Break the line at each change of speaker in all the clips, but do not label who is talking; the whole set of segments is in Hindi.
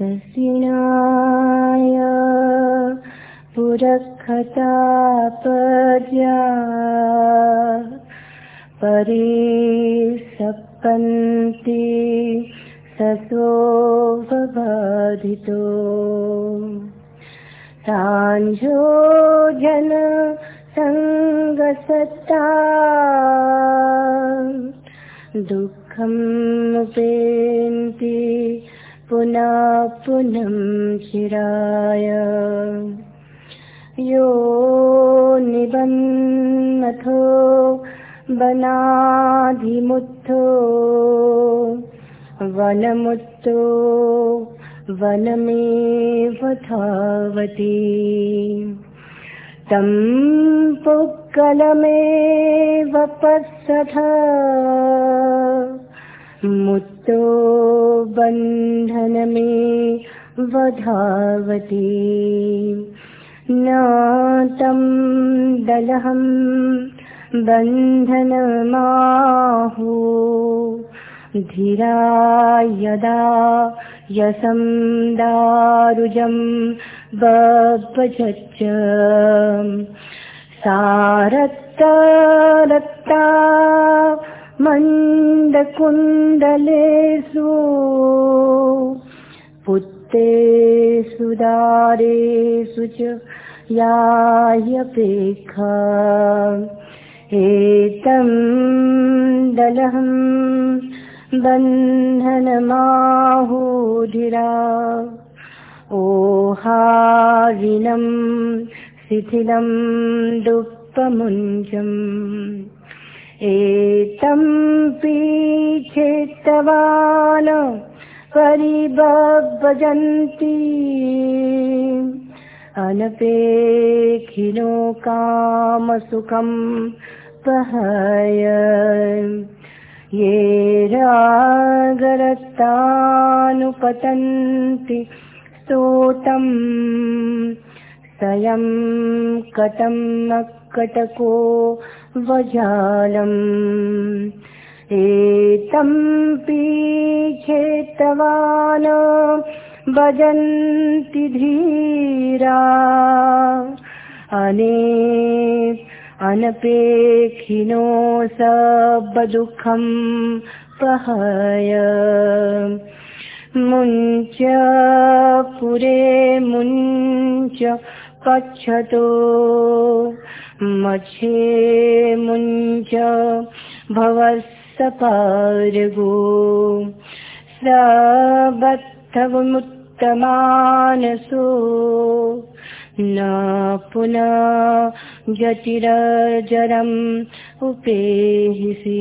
तस्सिणाय पुरखतापज्या परे सपन्ति ससोपबाधितो साञ्झो जन सङ्गसत्ता। दुःखमुपेन्ति पुनः पुनः चिराय यो निबन्नथो वनाधिमुत्थो वनमुत्तो वनमेव धावति। तं पुक्कलमेव मुत्तो बन्धनमे वधावति। न तं दलहं बन्धनमाहु। धीरा यदा यसं दारुजं बभ्जच्च सारत्तरत्ता मन्दकुण्डलेषु पुत्तेषु दारेषु च याह्यपेक्षा एतं दलहं बन्धनमाहुधिरा। ओहारिणं शिथिलं दुःखमुञ्चम् एतम् पीच्छेत्तवान् अनपेखिनो अनपेखिनोकामसुखम् पहय ये रागरतानुपतन्ति स्तोतम्। स्वयं कटम् न कटको वजालम् एतं पीछेतवान् भजन्ति धीरा। अने अनपेक्षिणो सबदुःखं पहय मुञ्च पुरे मुञ्च पच्छतो। मछे मुञ्च भवत्सपार्गो सबद्धवमुत्तमानसो। न पुनः जटिरजरम् उपेहिसि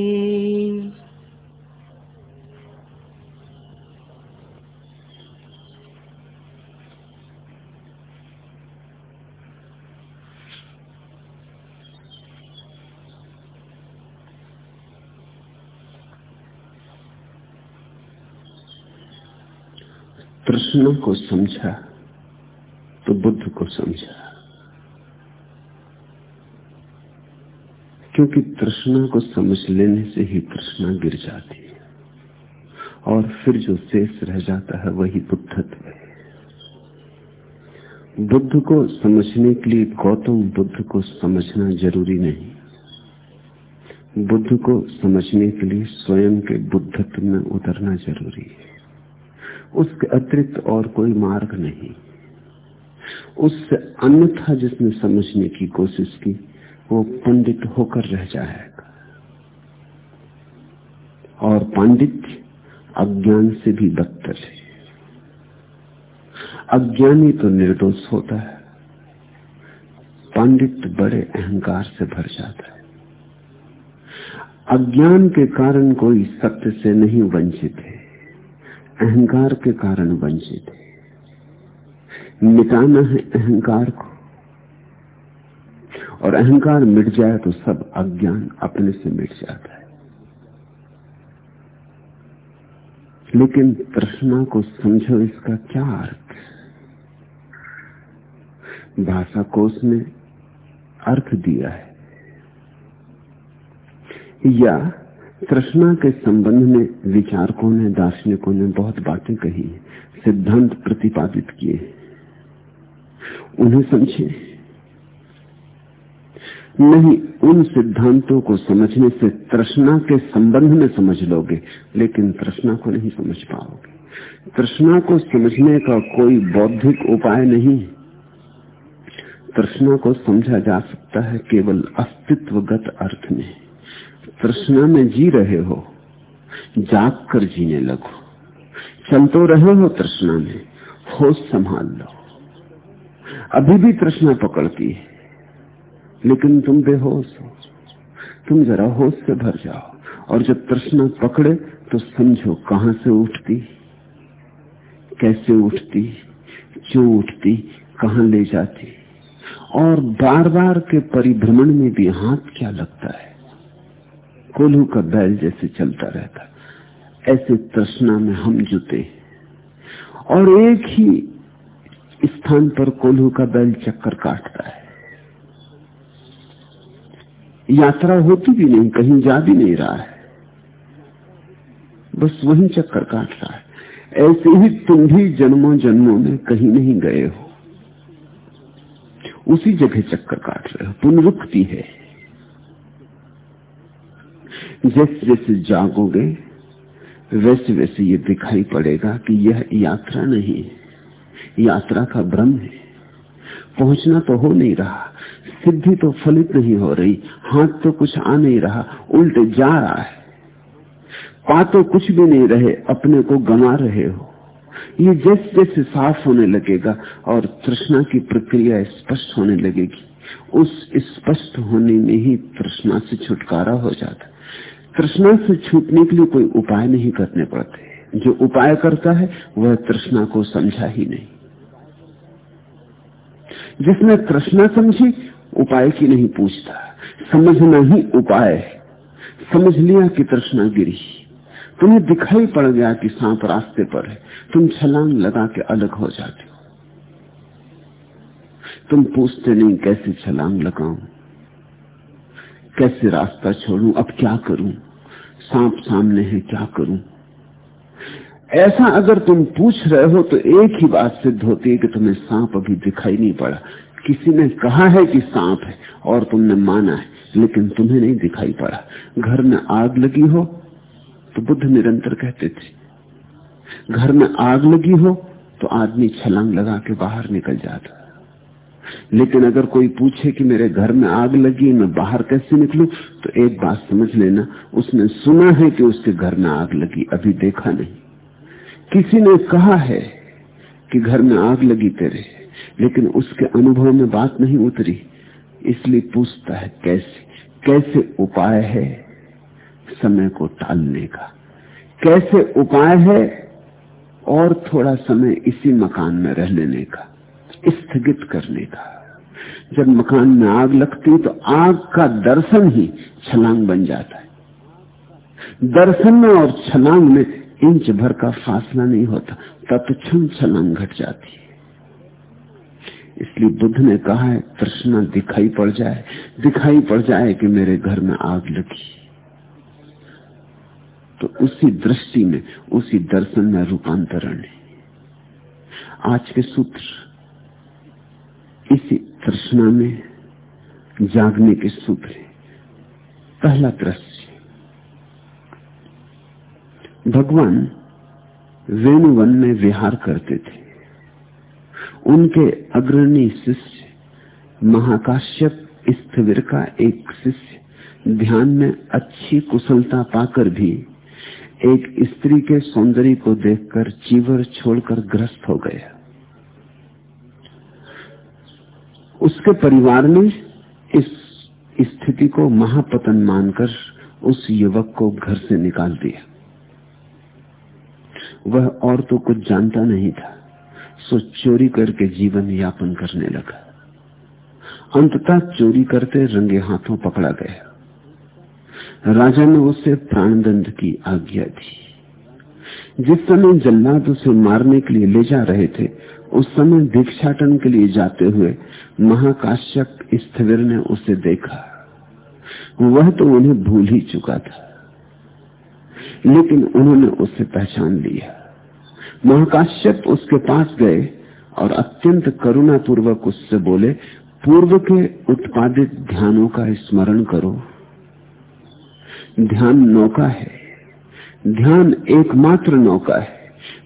कृष्ण को समझा तो बुद्ध को समझा। क्योंकि तृष्णा को समझ लेने से ही तृष्णा गिर जाती है, और फिर जो शेष रह जाता है वही बुद्धत्व है। बुद्ध को समझने के लिए गौतम बुद्ध को समझना ज़रूरी नहीं। बुद्ध को समझने के लिए स्वयं के बुद्धत्व में उतरना ज़रूरी है। उसके अतिरिक्त और कोई मार्ग नहीं। उससे अन्यथा जिसने समझने की कोशिश की, वो पंडित होकर रह जाएगा। और पांडित्य अज्ञान से भी बदतर है। अज्ञानी तो निर्दोष होता है। पंडित बड़े अहंकार से भर जाता है। अज्ञान के कारण कोई सत्य से नहीं वंचित है। अहंकार के कारण वंचित है। मिटाना है अहंकार को। और अहंकार मिट जाए तो सब अज्ञान अपने से मिट जाता है। लेकिन तृष्णा को समझो इसका क्या अर्थ भाषा कोश ने अर्थ दिया है। या कृष्णा के संबंध में विचारकों ने, दार्शनिकों ने बहुत बातें कही सिद्धांत प्रतिपादित किए उन्हें समझे। नहीं, उन सिद्धांतों को समझने से तृष्णा के संबंध में समझ लोगे, लेकिन तृष्णा को नहीं समझ पाओगे। तृष्णा को समझने का कोई बौद्धिक उपाय नहीं तृष्णा को समझा जा सकता है केवल अस्तित्वगत अर्थ में। तृष्णा में जी रहे हो, जाग कर जीने लगो। चल तो रहे हो तृष्णा में, होश संभाल लो। अभी भी तृष्णा पकड़ती है, लेकिन तुम बेहोश हो। तुम जरा होश से भर जाओ, और जब तृष्णा पकड़े तो समझो कहाँ से उठती, कैसे उठती, क्यों उठती, कहाँ ले जाती। और बार बार के परिभ्रमण में भी हाथ क्या लगता है? कोल्हू का बैल जैसे चलता रहता। ऐसे तृष्णा में हम जुते और एक ही स्थान पर कोल्हू का बैल चक्कर काटता है। यात्रा होती भी नहीं, कहीं जा भी नहीं रहा है। बस वही चक्कर काट रहा है। ऐसे ही तुम भी जन्मों जन्मों में कहीं नहीं गए हो। उसी जगह चक्कर काट रहे हो। पुनरुक्ति है। जैसे जैसे जागोगे, वैसे वैसे ये दिखाई पड़ेगा कि यह यात्रा नहीं है। यात्रा का भ्रम है। पहुँचना तो हो नहीं रहा, सिद्धि तो फलित नहीं हो रही, हाथ तो कुछ आ नहीं रहा, उल्टे जा रहा है। पा तो कुछ भी नहीं रहे, अपने को गंवा रहे हो। ये जैसे जैसे साफ़ होने लगेगा और तृष्णा की प्रक्रिया स्पष्ट होने लगेगी, उस स्पष्ट होने में ही तृष्णा से छुटकारा हो जाता तृष्णा से छूटने के लिए कोई उपाय नहीं करने पड़ते। जो उपाय करता है, वह तृष्णा को समझा ही नहीं। जिसने तृष्णा समझी, उपाय की नहीं पूछता। समझना ही उपाय है। समझ लिया कि तृष्णा गिरी। तुम्हें दिखाई पड़ गया कि सांप रास्ते पर है। तुम छलांग लगा के अलग हो जाते हो। तुम पूछते नहीं कैसे छलांग लगाऊँ। कैसे रास्ता छोड़ू, अब क्या करूँ? सांप सामने है क्या करूँ? ऐसा अगर तुम पूछ रहे हो तो एक ही बात सिद्ध होती है कि तुम्हें सांप अभी दिखाई नहीं पड़ा। किसी ने कहा है कि सांप है और तुमने माना है, लेकिन तुम्हें नहीं दिखाई पड़ा। घर में आग लगी हो तो बुद्ध निरंतर कहते थे। घर में आग लगी हो तो आदमी छलांग लगा के बाहर निकल जाता। लेकिन अगर कोई पूछे कि मेरे घर में आग लगी, मैं बाहर कैसे निकलू? तो एक बात समझ लेना, उसने सुना है कि उसके घर में आग लगी, अभी देखा नहीं। किसी ने कहा है कि घर में आग लगी तेरे, लेकिन उसके अनुभव में बात नहीं उतरी। इसलिए पूछता है, कैसे? कैसे उपाय है समय को टालने का? कैसे उपाय है और थोड़ा समय इसी मकान में रह लेने का? स्थगित करने का जब मकान में आग लगती तो आग का दर्शन ही छलांग बन जाता है। दर्शन में और छलांग में इंच भर का फासला नहीं होता, तत्क्षण छलांग घट जाती है। इसलिए बुद्ध ने कहा है, तृष्णा दिखाई पड़ जाए, दिखाई पड़ जाए कि मेरे घर में आग लगी। तो उसी दृष्टि में, उसी दर्शन में रूपांतरण है। आज के सूत्र इसी तृष्णा में जागने के सूत्र पहला दृश्य भगवान वेणुवन में विहार करते थे। उनके अग्रणी शिष्य महाकाश्यप स्थविर का एक शिष्य ध्यान में अच्छी कुशलता पाकर भी एक स्त्री के सौंदर्य को देखकर चीवर छोड़कर ग्रस्त हो गया। उसके परिवार ने इस स्थिति को महापतन मानकर उस युवक को घर से निकाल दिया। वह और तो कुछ जानता नहीं था, सो चोरी करके जीवन यापन करने लगा। अंततः चोरी करते रंगे हाथों पकड़ा गया। राजा ने उसे प्राणदंड की आज्ञा दी। जिस समय जल्लाद उसे मारने के लिए ले जा रहे थे उस समय भिक्षाटन के लिए जाते हुए महाकाश्यप स्थिर ने उसे देखा। वह तो उन्हें भूल ही चुका था। लेकिन उन्होंने उसे पहचान लिया। महाकाश्यप उसके पास गए और अत्यंत करुणापूर्वक उससे बोले, पूर्व के उत्पादित ध्यानों का स्मरण करो। ध्यान नौका है। ध्यान एकमात्र नौका है।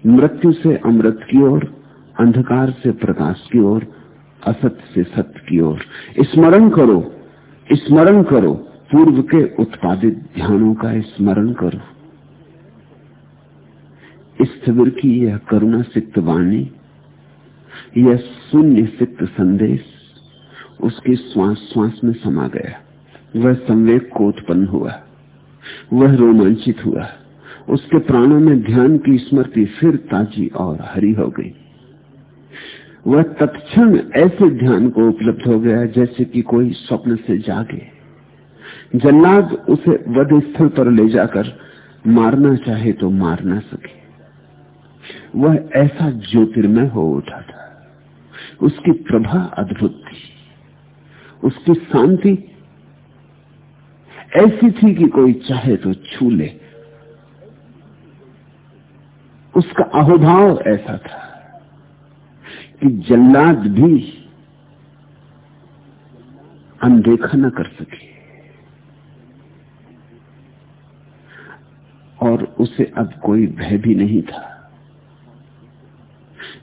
मृत्यु से अमृत की ओर अंधकार से प्रकाश की ओर, असत से सत्य की ओर। स्मरण करो स्मरण करो। पूर्व के उत्पादित ध्यानों का स्मरण करो। स्थविर की यह करुणा सिक्त वाणी, यह शून्य सिक्त संदेश, उसके श्वास श्वास में समा गया। वह संवेग को उत्पन्न हुआ, वह रोमांचित हुआ। उसके प्राणों में ध्यान की स्मृति फिर ताजी और हरी हो गई। वह तत्क्षण ऐसे ध्यान को उपलब्ध हो गया जैसे कि कोई स्वप्न से जागे। जल्लाद उसे वध स्थल पर ले जाकर मारना चाहे तो मार ना सके। वह ऐसा ज्योतिर्मय हो उठा था। उसकी प्रभा अद्भुत थी। उसकी शांति ऐसी थी कि कोई चाहे तो छू ले। उसका अहोभाव ऐसा था। कि जल्लाद भी अनदेखा न कर सके। और उसे अब कोई भय भी नहीं था।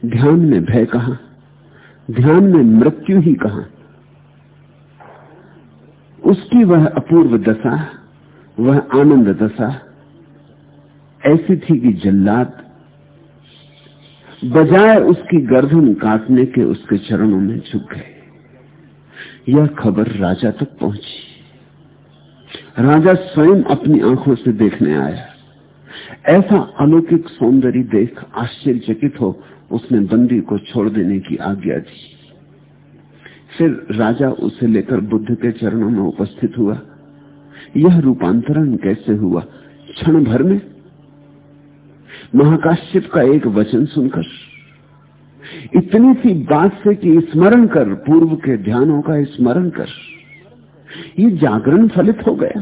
ध्यान में भय कहा? ध्यान में मृत्यु ही कहा? उसकी वह अपूर्व दशा, वह आनंद दशा, ऐसी थी कि जल्लाद बजाय उसकी गर्दन काटने के उसके चरणों में झुक गए। यह खबर राजा तक पहुँची। राजा स्वयं अपनी आँखों से देखने आया। ऐसा अलौकिक सौंदर्य देख आश्चर्यचकित हो उसने बंदी को छोड़ देने की आज्ञा दी। फिर राजा उसे लेकर बुद्ध के चरणों में उपस्थित हुआ। यह रूपांतरण कैसे हुआ? क्षण भर में महाकाश्यप का एक वचन सुनकर, इतनी सी बात से कि स्मरण कर, पूर्व के ध्यानों का स्मरण कर, ये जागरण फलित हो गया।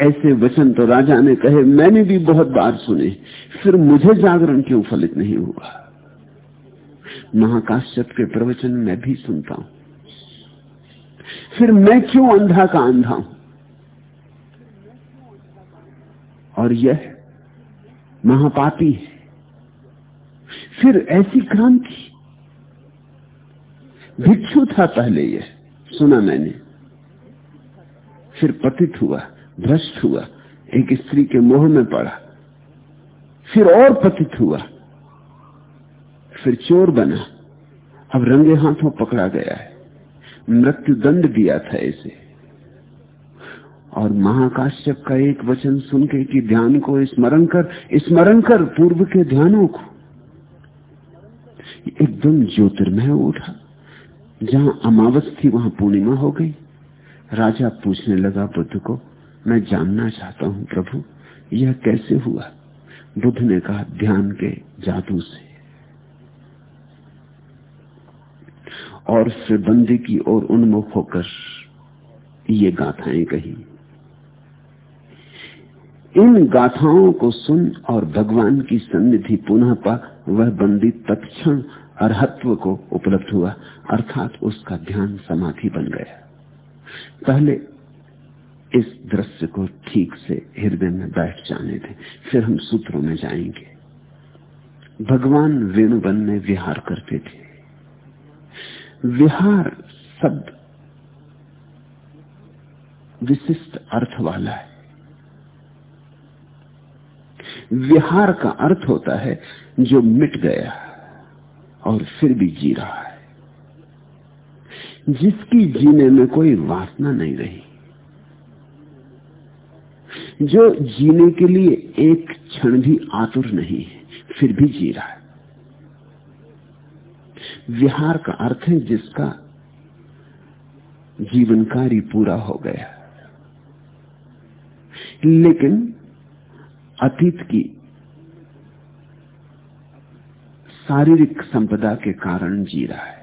ऐसे वचन तो राजा ने कहे, मैंने भी बहुत बार सुने, फिर मुझे जागरण क्यों फलित नहीं हुआ? महाकाश्यप के प्रवचन मैं भी सुनता हूँ। फिर मैं क्यों अंधा का अंधा हूँ? और यह महापापी है। फिर ऐसी क्रांति। भिक्षु था पहले यह सुना मैंने। फिर पतित हुआ, भ्रष्ट हुआ, एक स्त्री के मोह में पड़ा। फिर और पतित हुआ। फिर चोर बना। अब रंगे हाथों पकड़ा गया है। मृत्यु दंड दिया था इसे। और महाकाश्यप का एक वचन सुन के कि ध्यान को स्मरण कर स्मरण कर पूर्व के ध्यानों को। एकदम ज्योतिर्मय उठा, जहाँ अमावस थी वहाँ पूर्णिमा हो गई। राजा पूछने लगा, बुद्ध को, मैं जानना चाहता हूँ प्रभु, यह कैसे हुआ? बुद्ध ने कहा, ध्यान के जादू से। और फिर बंदी की ओर उन्मुख होकर ये गाथाएँ कही। इन गाथाओं को सुन और भगवान की सन्निधि पुनः पा, वह बंदी तत्क्षण अर्हत्व को उपलब्ध हुआ, अर्थात उसका ध्यान समाधि बन गया। पहले इस दृश्य को ठीक से हृदय में बैठ जाने दें, फिर हम सूत्रों में जाएँगे। भगवान वेणुवन में विहार करते थे। विहार शब्द विशिष्ट अर्थ वाला है। विहार का अर्थ होता है जो मिट गया और फिर भी जी रहा है। जिसकी जीने में कोई वासना नहीं रही। जो जीने के लिए एक क्षण भी आतुर नहीं है, फिर भी जी रहा है। विहार का अर्थ है जिसका जीवन कार्य पूरा हो गया। लेकिन अतीत की शारीरिक संपदा के कारण जी रहा है।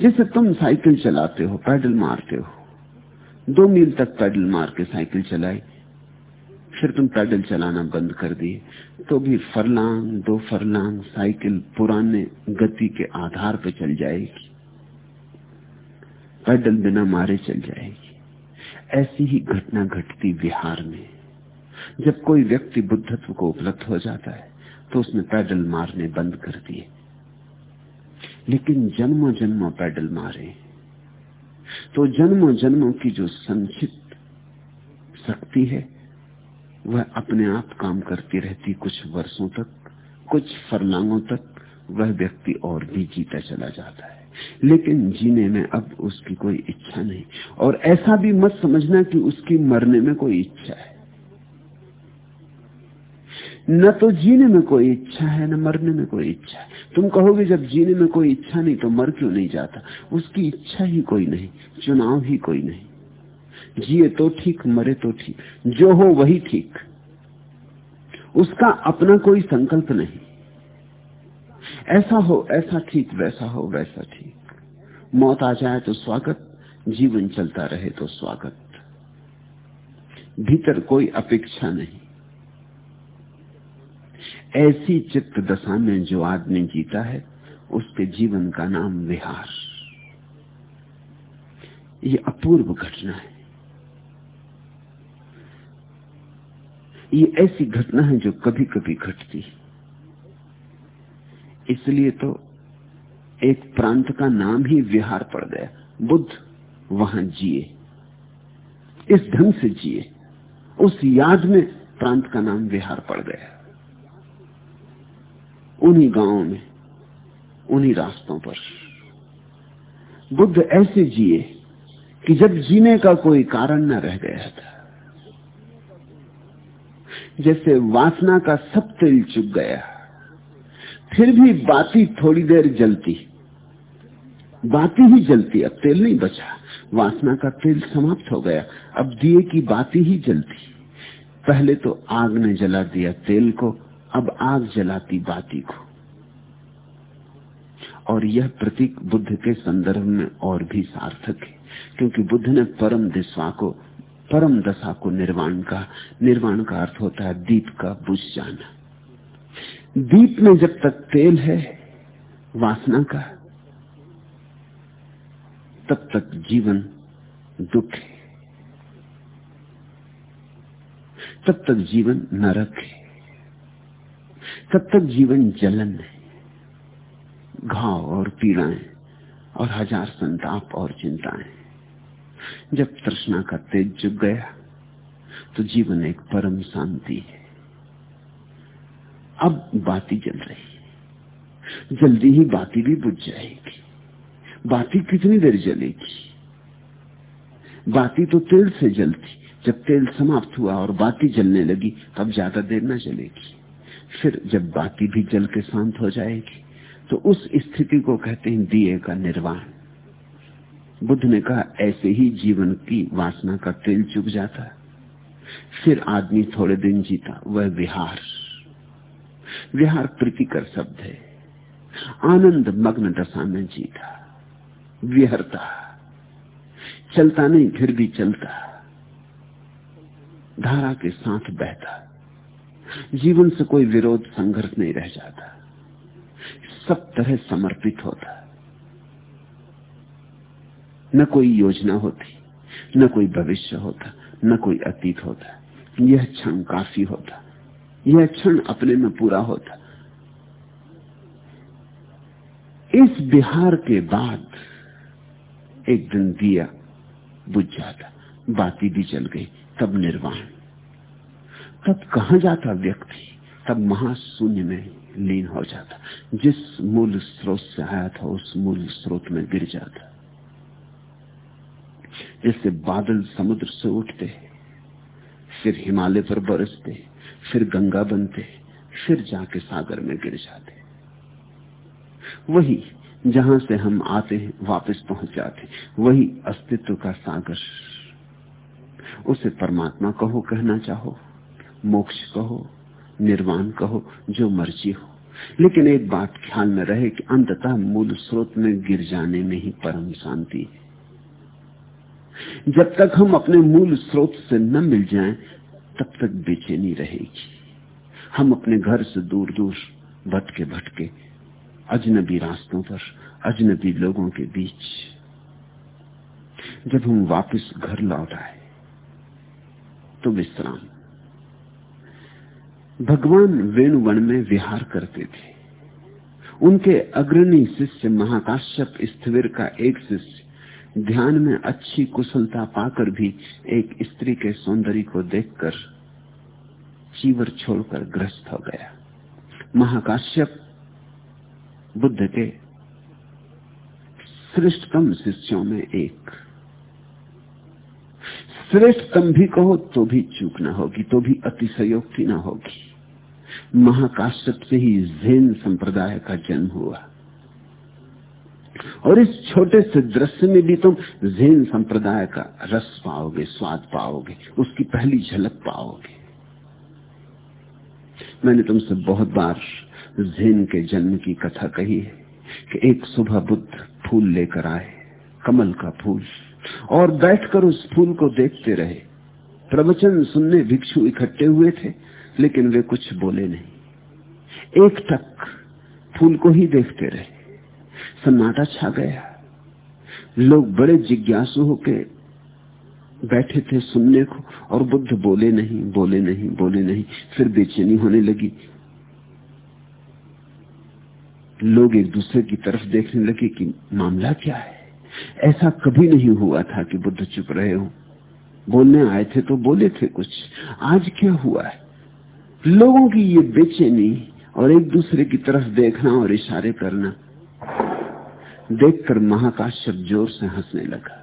जैसे तुम साइकिल चलाते हो, पैडल मारते हो, दो मील तक पैडल मार के साइकिल चलाई, फिर तुम पैडल चलाना बंद कर दिए तो भी फरलांग, दो फरलांग, साइकिल पुराने गति के आधार पर चल जाएगी। पैडल बिना मारे चल जाएगी। ऐसी ही घटना घटती बिहार में। जब कोई व्यक्ति बुद्धत्व को उपलब्ध हो जाता है तो उसने पैदल मारने बंद कर दिए। लेकिन जन्मों जन्मों पैदल मारे। तो जन्मों जन्मों की जो संक्षिप्त शक्ति है, वह अपने आप काम करती रहती कुछ वर्षों तक, कुछ फरलांगों तक, वह व्यक्ति और भी जीता चला जाता है। लेकिन जीने में अब उसकी कोई इच्छा नहीं। और ऐसा भी मत समझना कि उसकी मरने में कोई इच्छा है। न तो जीने में कोई इच्छा है, न मरने में कोई इच्छा है। तुम कहोगे, जब जीने में कोई इच्छा नहीं तो मर क्यों नहीं जाता? उसकी इच्छा ही कोई नहीं, चुनाव ही कोई नहीं। जिए तो ठीक, मरे तो ठीक, जो हो वही ठीक। उसका अपना कोई संकल्प नहीं। ऐसा हो, ऐसा ठीक, वैसा हो, वैसा ठीक। मौत आ जाए तो स्वागत, जीवन चलता रहे तो स्वागत। भीतर कोई अपेक्षा नहीं। ऐसी चित्त दशा में जो आदमी जीता है, उसके जीवन का नाम विहार। ये अपूर्व घटना है। ये ऐसी घटना है जो कभी कभी घटती है। इसलिए तो एक प्रांत का नाम ही विहार पड़ गया। बुद्ध वहाँ जिए। इस ढंग से जिए। उस याद में प्रांत का नाम विहार पड़ गया। उन्हीं गाँवों में, उन्हीं रास्तों पर। बुद्ध ऐसे जिए कि जब जीने का कोई कारण न रह गया था, जैसे वासना का सब तेल चुक गया, फिर भी बाती थोड़ी देर जलती, बाती ही जलती, अब तेल नहीं बचा। वासना का तेल समाप्त हो गया, अब दिए की बाती ही जलती। पहले तो आग ने जला दिया तेल को अब आग जलाती बाती को। और यह प्रतीक बुद्ध के संदर्भ में और भी सार्थक है, क्योंकि बुद्ध ने परम दिशा को, परम दशा को निर्वाण का निर्वाण का अर्थ होता है दीप का बुझ जाना। दीप में जब तक तेल है, वासना का, तब तक जीवन दुख है। तब तक जीवन नरक है। तब तक जीवन जलन है। घाव और पीड़ाएँ और हज़ार संताप और चिंताएँ। जब तृष्णा का तेज जुग गया तो जीवन एक परम शांति है। अब बाती जल रही है। जल्दी ही बाती भी बुझ जाएगी। बाती कितनी देर जलेगी? बाती तो तेल से जलती। जब तेल समाप्त हुआ और बाती जलने लगी, तब ज़्यादा देर न जलेगी। फिर जब बाती भी जल के शांत हो जाएगी तो उस स्थिति को कहते हैं दिए का निर्वाण। बुद्ध ने कहा, ऐसे ही जीवन की वासना का तेल चुक जाता। फिर आदमी थोड़े दिन जीता, वह विहार। विहार प्रीतिकर शब्द है। आनंद मग्न दशा में जीता। विहरता। चलता नहीं, फिर भी चलता। धारा के साथ बहता। जीवन से कोई विरोध संघर्ष नहीं रह जाता। सब तरह समर्पित होता। न कोई योजना होती, न कोई भविष्य होता, न कोई अतीत होता। यह क्षण काफ़ी होता। यह क्षण अपने में पूरा होता। इस बिहार के बाद एक दिन दिया बुझ जाता, बाती भी चल गई, तब निर्वाण। तब कहा जाता व्यक्ति? तब महाशून्य में लीन हो जाता। जिस मूल स्रोत से आया था, उस मूल स्रोत में गिर जाता। जैसे बादल समुद्र से उठते फिर हिमालय पर बरसते फिर गंगा बनते फिर जाके सागर में गिर जाते वही जहाँ से हम आते हैं, वापस पहुँच जाते वही अस्तित्व का सागर। उसे परमात्मा कहो, कहना चाहो। मोक्ष कहो निर्वाण कहो जो मर्ज़ी हो। लेकिन एक बात ख्याल में रहे कि अंततः मूल स्रोत में गिर जाने में ही परम शांति है। जब तक हम अपने मूल स्रोत से न मिल जाएँ, तब तक बेचैनी रहेगी। हम अपने घर से दूर दूर भटके भटके अजनबी रास्तों पर अजनबी लोगों के बीच जब हम वापस घर लौट आए तो विश्राम भगवान वेणुवन में विहार करते थे। उनके अग्रणी शिष्य महाकाश्यप स्थिर का एक शिष्य ध्यान में अच्छी कुशलता पाकर भी एक स्त्री के सौंदर्य को देखकर चीवर छोड़कर ग्रस्त हो गया। महाकाश्यप बुद्ध के श्रेष्ठतम शिष्यों में एक। श्रेष्ठतम भी कहो तो भी चूक ना होगी तो भी अतिशयोक्ति ना होगी। महाकाश्यप से ही जैन संप्रदाय का जन्म हुआ। और इस छोटे से दृश्य में भी तुम जैन संप्रदाय का रस पाओगे, स्वाद पाओगे, उसकी पहली झलक पाओगे। मैंने तुमसे बहुत बार जैन के जन्म की कथा कही है कि एक सुबह बुद्ध फूल लेकर आए, कमल का फूल, और बैठकर उस फूल को देखते रहे। प्रवचन सुनने भिक्षु इकट्ठे हुए थे लेकिन वे कुछ बोले नहीं। एक तक फूल को ही देखते रहे। सन्नाटा छा गया। लोग बड़े जिज्ञासु होके बैठे थे सुनने को और बुद्ध बोले नहीं बोले नहीं बोले नहीं। फिर बेचैनी होने लगी। लोग एक दूसरे की तरफ़ देखने लगे कि मामला क्या है? ऐसा कभी नहीं हुआ था कि बुद्ध चुप रहे हो। बोलने आए थे तो बोले थे कुछ। आज क्या हुआ है? लोगों की ये बेचैनी और एक दूसरे की तरफ़ देखना और इशारे करना, देखकर महाकाश्यप ज़ोर से हंसने लगा।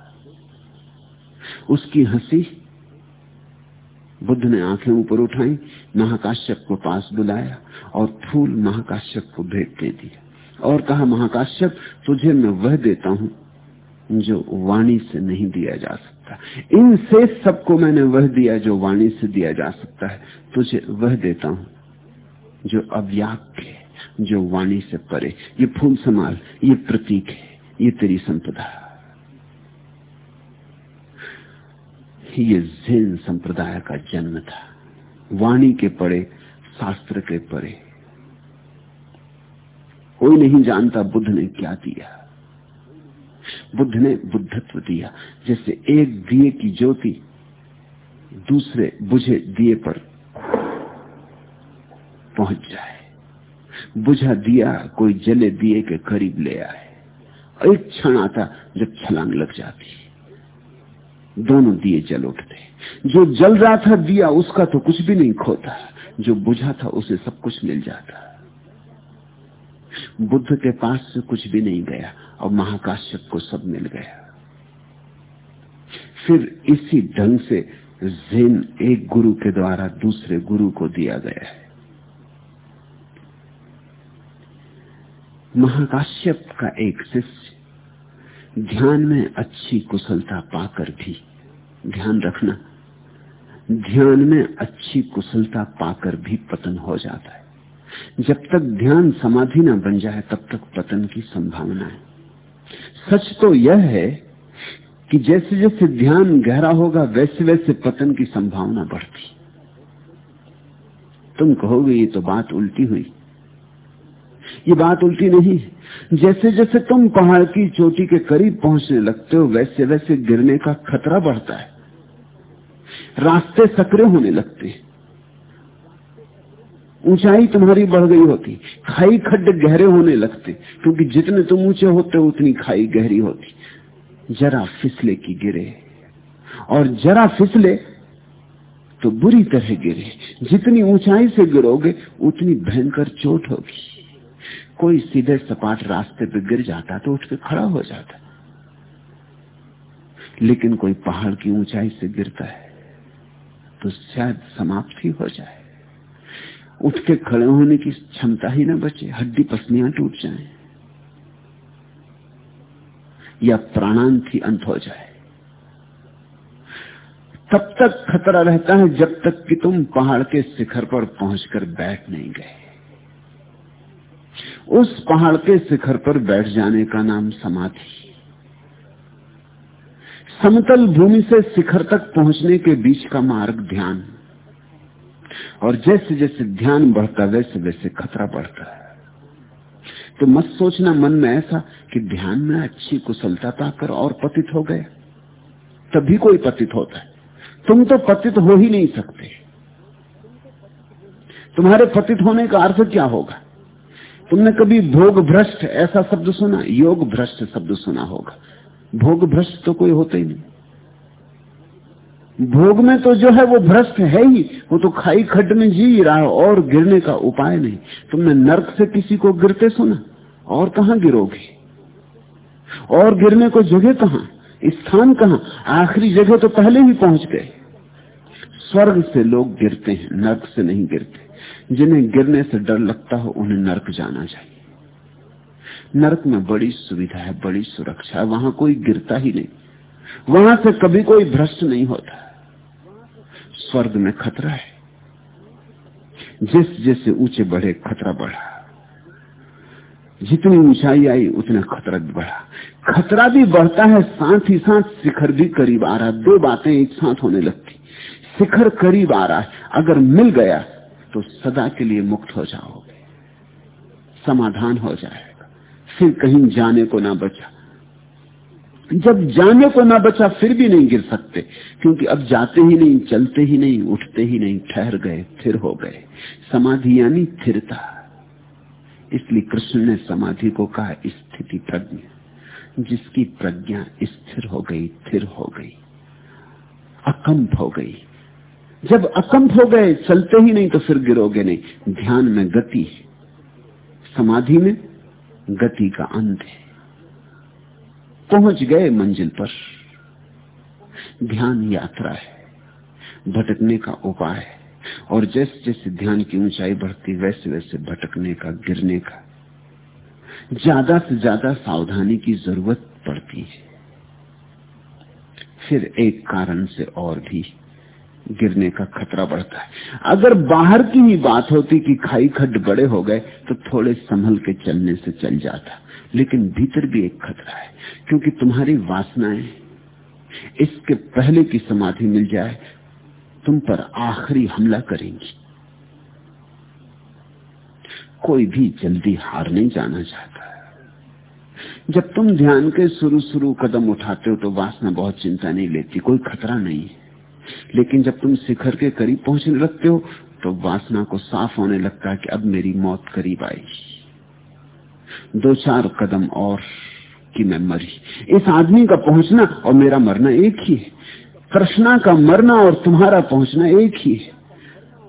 उसकी हँसी बुद्ध ने आँखें ऊपर उठाई महाकाश्यप को पास बुलाया और फूल महाकाश्यप को भेंट दे दिया और कहा महाकाश्यप तुझे मैं वह देता हूँ जो वाणी से नहीं दिया जा सकता इन से सबको मैंने वह दिया जो वाणी से दिया जा सकता है। तुझे वह देता हूँ जो अव्याक है, जो वाणी से परे। ये फूल समाल ये प्रतीक है, ये तेरी संपदा। ये जैन संप्रदाय का जन्म था, वाणी के परे, शास्त्र के परे। कोई नहीं जानता बुद्ध ने क्या दिया। बुद्ध ने बुद्धत्व दिया। जैसे एक दिए की ज्योति, दूसरे बुझे दिए पर पहुँच जाए। बुझा दिया, कोई जले दिए के करीब ले आए। एक क्षण आता, जब छलांग लग जाती। दोनों दिए जल उठते। जो जल रहा था दिया, उसका तो कुछ भी नहीं खोता। जो बुझा था, उसे सब कुछ मिल जाता। बुद्ध के पास से कुछ भी नहीं गया। और महाकाश्यप को सब मिल गया। फिर इसी ढंग से जेन एक गुरु के द्वारा दूसरे गुरु को दिया गया है। महाकाश्यप का एक शिष्य ध्यान में अच्छी कुशलता पाकर भी ध्यान रखना, ध्यान में अच्छी कुशलता पाकर भी पतन हो जाता है। जब तक ध्यान समाधि न बन जाए, तब तक पतन की संभावना है। सच तो यह है कि जैसे जैसे ध्यान गहरा होगा, वैसे वैसे पतन की संभावना बढ़ती। तुम कहोगे, ये तो बात उल्टी हुई। ये बात उल्टी नहीं। जैसे जैसे तुम पहाड़ की चोटी के करीब पहुँचने लगते हो, वैसे वैसे गिरने का खतरा बढ़ता है। रास्ते सक्रिय होने लगते ऊंचाई तुम्हारी बढ़ गई होती, खाई खड्ड गहरे होने लगते, क्योंकि जितने तुम ऊँचे होते उतनी खाई गहरी होती। जरा फिसले की गिरे, और जरा फिसले तो बुरी तरह गिरे। जितनी ऊंचाई से गिरोगे, उतनी भयंकर चोट होगी। कोई सीधे सपाट रास्ते पे गिर जाता तो उठ के खड़ा हो जाता। लेकिन कोई पहाड़ की ऊंचाई से गिरता है तो शायद समाप्त ही हो जाए। उठ के खड़े होने की क्षमता ही ना बचे, हड्डी पसलियाँ टूट जाएँ। या प्राणांत ही अंत हो जाए। तब तक खतरा रहता है जब तक कि तुम पहाड़ के शिखर पर पहुंचकर बैठ नहीं गए। उस पहाड़ के शिखर पर बैठ जाने का नाम समाधि। समतल भूमि से शिखर तक पहुँचने के बीच का मार्ग ध्यान। और जैसे जैसे ध्यान बढ़ता वैसे वैसे खतरा बढ़ता है। तो मत सोचना मन में ऐसा कि ध्यान में अच्छी कुशलता पाकर और पतित हो गए। तभी कोई पतित होता है। तुम तो पतित हो ही नहीं सकते। तुम्हारे पतित होने का अर्थ क्या होगा? तुमने कभी भोग भ्रष्ट ऐसा शब्द सुना? योग भ्रष्ट शब्द सुना होगा। भोग भ्रष्ट तो कोई होता ही नहीं। भोग में तो जो है वो भ्रष्ट है ही। वो तो खाई खड्ड में जी रहा है और गिरने का उपाय नहीं। तुमने नर्क से किसी को गिरते सुना? और कहा गिरोगे? और गिरने को जगह कहा? स्थान कहाँ? आखिरी जगह तो पहले ही पहुँच गए। स्वर्ग से लोग गिरते हैं, नर्क से नहीं गिरते। जिन्हें गिरने से डर लगता हो, उन्हें नर्क जाना चाहिए। नर्क में बड़ी सुविधा है, बड़ी सुरक्षा है। वहाँ कोई गिरता ही नहीं। वहाँ से कभी कोई भ्रष्ट नहीं होता। स्वर्ग में खतरा है। जिस जैसे ऊँचे बढ़े, खतरा बढ़ा। जितनी ऊंचाई आई, उतना खतरा बढ़ा। खतरा भी बढ़ता है, साथ ही साथ शिखर भी करीब आ रहा दो बातें एक साथ होने लगती। शिखर करीब आ रहा है। अगर मिल गया तो सदा के लिए मुक्त हो जाओगे। समाधान हो जाएगा। फिर कहीं जाने को ना बचा। जब जाने को ना बचा, फिर भी नहीं गिर सकते। क्योंकि अब जाते ही नहीं, चलते ही नहीं, उठते ही नहीं, ठहर गए फिर हो गए। समाधि यानी स्थिरता इसलिए कृष्ण ने समाधि को कहा, स्थिति प्रज्ञा। जिसकी प्रज्ञा स्थिर हो गई स्थिर हो गई, अकंप हो गई। जब अकंप हो गए, चलते ही नहीं तो फिर गिरोगे नहीं। ध्यान में गति समाधि में गति का अंत है। पहुँच गए मंजिल पर। ध्यान यात्रा है, भटकने का उपाय है। और जैसे जैसे ध्यान की ऊंचाई बढ़ती वैसे वैसे भटकने का, गिरने का। ज़्यादा से ज़्यादा सावधानी की ज़रूरत पड़ती है। फिर एक कारण से और भी गिरने का खतरा बढ़ता है। अगर बाहर की ही बात होती कि खाई खड्ड बड़े हो गए तो थोड़े संभल के चलने से चल जाता। लेकिन भीतर भी एक खतरा है, क्योंकि तुम्हारी वासनाएँ इसके पहले की समाधि मिल जाए, तुम पर आखिरी हमला करेंगी। कोई भी जल्दी हार नहीं जाना चाहता। जब तुम ध्यान के शुरू शुरू कदम उठाते हो तो वासना बहुत चिंता नहीं लेती, कोई खतरा नहीं है। लेकिन जब तुम शिखर के करीब पहुँचने लगते हो तो वासना को साफ़ होने लगता है कि अब मेरी मौत करीब आई। दो चार कदम और कि मैं मरी। इस आदमी का पहुँचना और मेरा मरना एक ही है। कृष्णा का मरना और तुम्हारा पहुँचना एक ही है।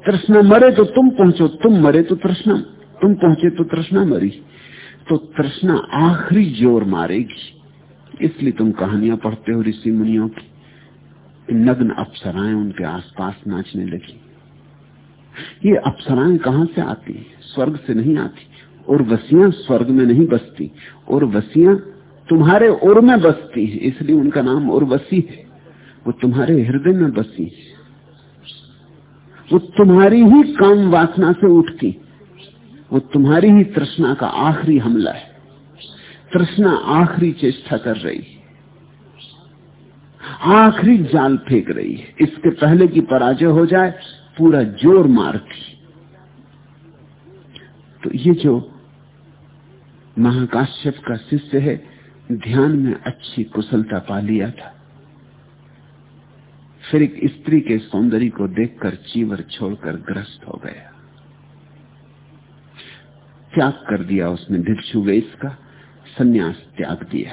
तृष्णा मरे तो तुम पहुंचो, तुम मरे तो तृष्णा। तुम पहुँचे तो तृष्णा मरी। तो तृष्णा आखिरी ज़ोर मारेगी। इसलिए तुम कहानियाँ पढ़ते हो ऋषि मुनियों की। नग्न अप्सराएँ उनके आसपास नाचने लगी। ये अप्सराएँ कहाँ से आती? स्वर्ग से नहीं आती। और वसियाँ स्वर्ग में नहीं बसती। और वसियाँ तुम्हारे उर में बसती है, इसलिए उनका नाम उर्वशी है। वो तुम्हारे हृदय में बसी है। वो तुम्हारी ही काम वासना से उठती वो तुम्हारी ही तृष्णा का आखिरी हमला है। तृष्णा आखिरी चेष्टा कर रही आखिरी जाल फेंक रही है। इसके पहले की पराजय हो जाए, पूरा ज़ोर मारती। तो ये जो महाकाश्यप का शिष्य है, ध्यान में अच्छी कुशलता पा लिया था। फिर एक स्त्री के सौंदर्य को देखकर चीवर छोड़कर ग्रस्त हो गया। त्याग कर दिया उसने भिक्षु वेश का, सन्यास त्याग दिया